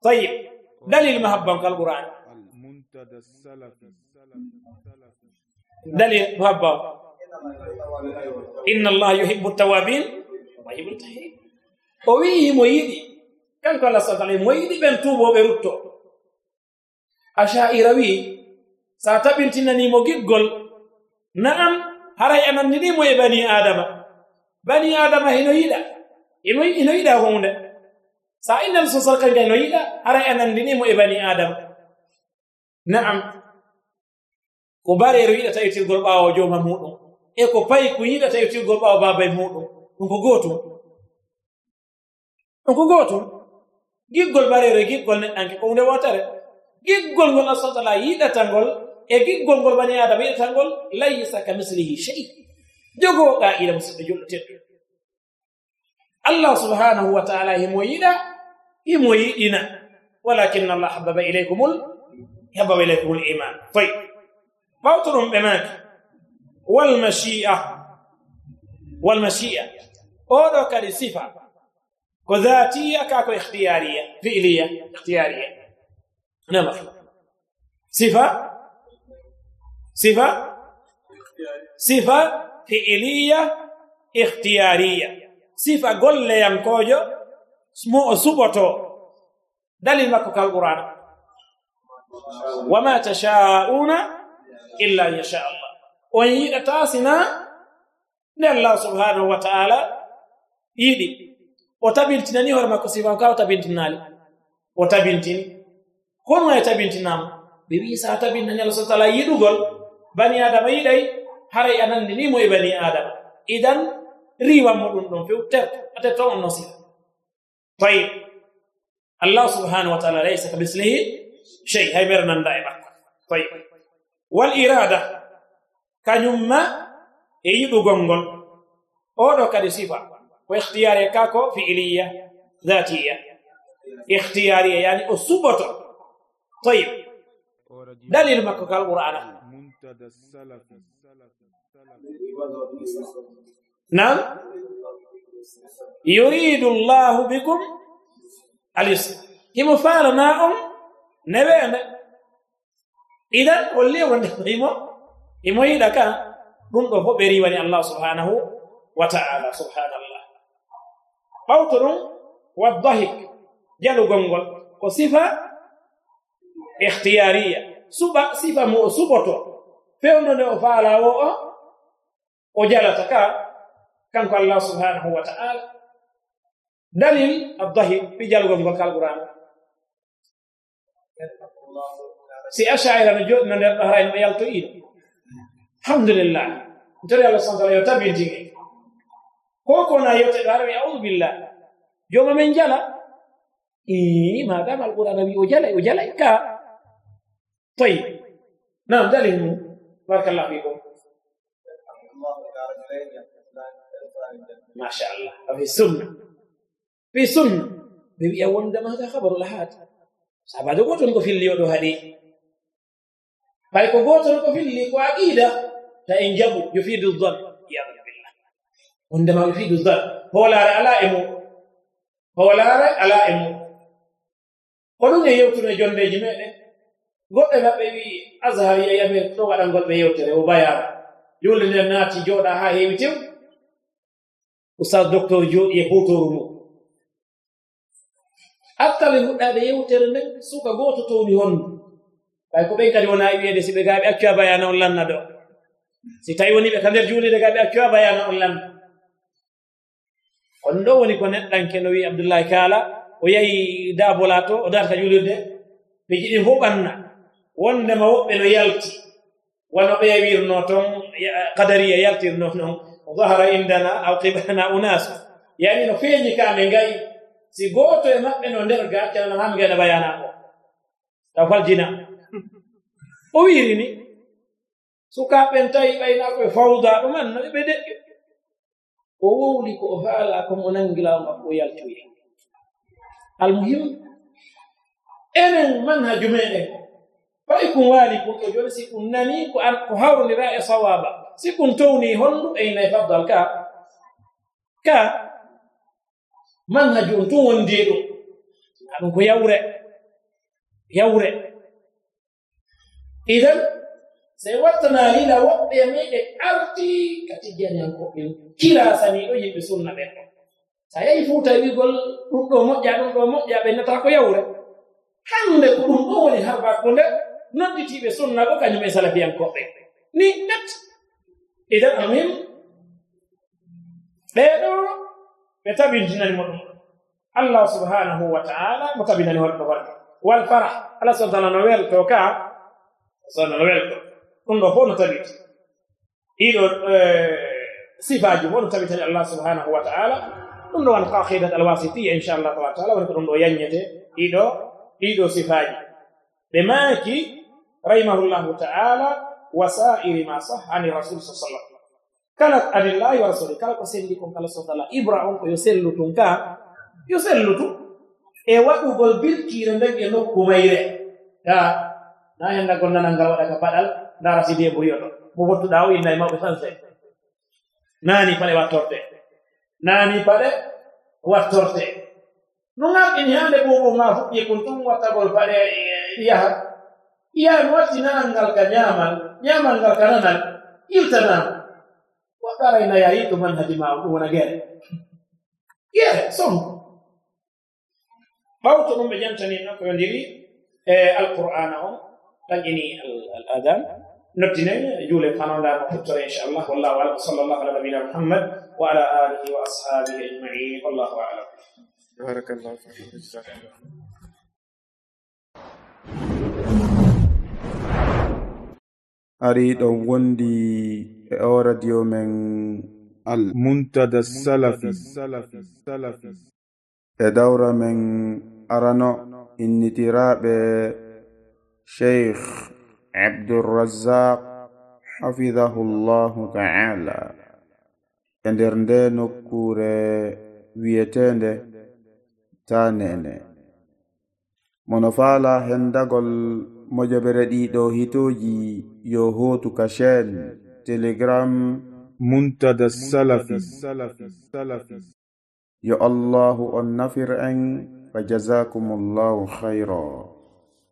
tayyib dalil mahabban kal qur'an muntada salaf dalil mahabban inna allah yuhibbu at-tawabin wa yuhibbu at-tahirin o wi imo yidi kanko allah subhanahu wa ta'ala mo yiɗi ɓen tuuboɓe rutto. Asha'ira wi sa taɓintinanimo giggol na'am haray e ananndirimo e bani adama bani adama hino yiɗa ino yiɗa hunde sa innal sosal kanka no yiɗa haray e ananndirimo e bani adama na'am ko bareero yiɗata yettirgol ɓaawo jooma muɗum e ko payi ko yiɗata yettirgol ɓaawo babay muɗum ɗum ko gootum. Ɗum ko gootum. Giggol bareero e giggol neɗɗanke ko hunde wotere giggol ngol asotala yiɗatangol e giggol ngol bani adama yiɗatangol laysa ka mislihi chey jogoo qa'ida musidɗo teɗɗo allah subhanahu wa taala himo yiɗa himo yiɗina walakin allah hababa ileykumul hababa ileykumul iman toy ɓawto ɗum ɓe maaki walmachia walmachia oɗo kadi sifa وذاتية ذاتية كاكو اختيارية فعلية اختيارية. نعم صفة؟ صفة؟ صفة فعلية اختيارية. صفة قول لي ينكوجو سمو سبتو دليل كوكا القران وما تشاءون إلا إن يشاء الله. وإن يتاسنا الله سبحانه وتعالى يدي. o tabintinani hoore makko sifan ka o tabintinali. O tabintini hono e tabintinama ɓe wi sa tabinnani allah sah taala yiɗugol. Bani adama yiɗay haray a nandinimo e bani adama. Idan riwanmo ɗum ɗon few ter a tetton on nosira. Tayib allah subhanahu wa taala laysa ka mislihi chey hay mere nanda e makko. Tayib wal irada. Kañumma e yiɗugol ngol. Oɗo kadi sifa. واختيار كاكو فعلية ذاتية. اختيارية يعني أصوبة طيب. دليل ما قال القرآن. منتدى السلف نعم. يريد الله بكم اليسر. كما فعل ما أم؟ إذا ولي لي إمو. إذا كان. نمضي الله سبحانه وتعالى. سبحان الله. ɓawto ɗum waddahik jalugol ngol. Ko sifa ihtiyariya suɓa sifa mo o suɓoto fewndo nde o faala wo o o jalata ka kanko allah subhanahu wa ta'ala. Dalil addahik fi jalugol ngol kalqurana si achaira no joɗino nder ɗahrayn ɓe yalto iɗo alhamdulillah. Tori allah santala yo tabintigi ko kona yewte ɗo ara wi audu billah. Joma men jala i madam alqur'ana wi o jalay o jalay ka toyi nam dalil mum barakallahu fikum masha allah fi sunna. Fi sunna. Ɓe wiya wondema hata habaru lahad sabajo goton ko filli oɗo haɗi. Ɓay ko goton ko filli ko aqida ta en jaɓu yufidu dan yam عندما يفيد الظن hoolaare alaa e mum hoolaare alaa e mum hoɗum e yewtude jondeeji meɗen. Goɗɗe maɓɓe wi azhar yiyami to waɗa ngolɓe yewtere o bayara julde nden naati jooɗa haa heewi tew. Oustad docteur jooɗi e huutoru mum hakkale huɗɗaade yewtere nden suka gooto towni honndu ɓay ko ɓen kadi wona e wiyeede si ɓe gaa ɓe accu a bayana on lanna ɗo. Si tawi woni ɓe ka nder juulide gaa ɓe accu a bayana on lanna. kono ɗo woni ko neɗɗanke no wi abdoullahi kaala o yahi daabola to o darta julirde ɓe jiɗi huɓanna wondema woɓɓe no yalti wala ɓe yawirno toon kadariya yaltirno noon dahara indana aw qibana unas yani no feeñi ka ɓe ngayi si gooto e maɓɓe no nder ga calana ham ngena bayana o taw faljina. [laughs] O wirini sukaɓen tawi ɓayna koye fawda ɗuman no ɓe deƴƴo. o wowli ko o faala kon o makko o yaltoyi. Almuhim enen manhaju meɗen fayi kum waali kum ɗo e joni si ɗum nani ko an ko hawronira e sawaba si ɗum towni honɗum e fabdal ka. Ka manhaju on tun wondi ɗum. Aɗum ko yawre. Yawre. Idan sey wattana lila woɓɓe e meɗen arti katigiyanyankoɓen kila saniɗo yimɓe sunna ɓen. Ɗo so yahi fuu tawigol ɗum ɗo moƴƴa ɗum ɗo moƴƴa ɓe nata ko yawre. Hande ko ɗum ɗo woni harbaku nde nodditiiɓe sunna bo kañum e salafiyankoɓɓe ni net. Idan amin ɓeɗo ɓe tabintinani mo ɗum. Allah subhanahu wa taala mo tabinani holɗo holɗo wal fara ala subhana no welto ka subhana no welto. ɗum ɗo fof no tabiti ɗiɗo e, sifaji fof no tabitani allah subhanahu wa taala. Ɗum ɗo wan kakidat alwasitiya inchallah taala taala woni ko ɗum ɗo yaññete ɗiɗo ɗiɗo sifaji. Ɓe maaki rahimahullahu taala wasairi ma sah ani rasul sa sallam kala anillahi wa rasuli kala ko sendi kon kala sotala ibra on ko yo sellutum ka yo sellutu. E waɗugol birkiire nden e nokku mayre. Ka na gol nanal ngal waɗa ka baɗal ndara sidi e buriyoɗo mo wottuɗa o inna e mawɓe sanse naani paɗe wattorte naani paɗe wattorte no ngarɗini hande ɓoɓo ma fuɗɗi kon tum wattagol paɗe yaha iyani watti nanal ngal ka ñaamal ñaamal ngal ka nanal iltanama waɗarayna yayi to manhaji ma ɗum wona guere guere som ɓawto ɗum ɓe jantani no ko يعني الآذان. نبتنى يولي قانون لا إن شاء الله. والله أعلم. صلى الله على نبينا محمد وعلى آله وأصحابه أجمعين. والله أعلم. بارك الله فيك. جزاك الله ariɗon wondi e o radio men al muntada salafi e dawra men arano innitiraɓe شيخ عبد الرزاق حفظه الله تعالى. اندرندن كور ويتند تانن منفالا هندغل مجبردي دو هيتوجي يوهو تكشن تليجرام منتدى السلف السلف السلف يا الله النفر أن فجزاكم الله خيرا.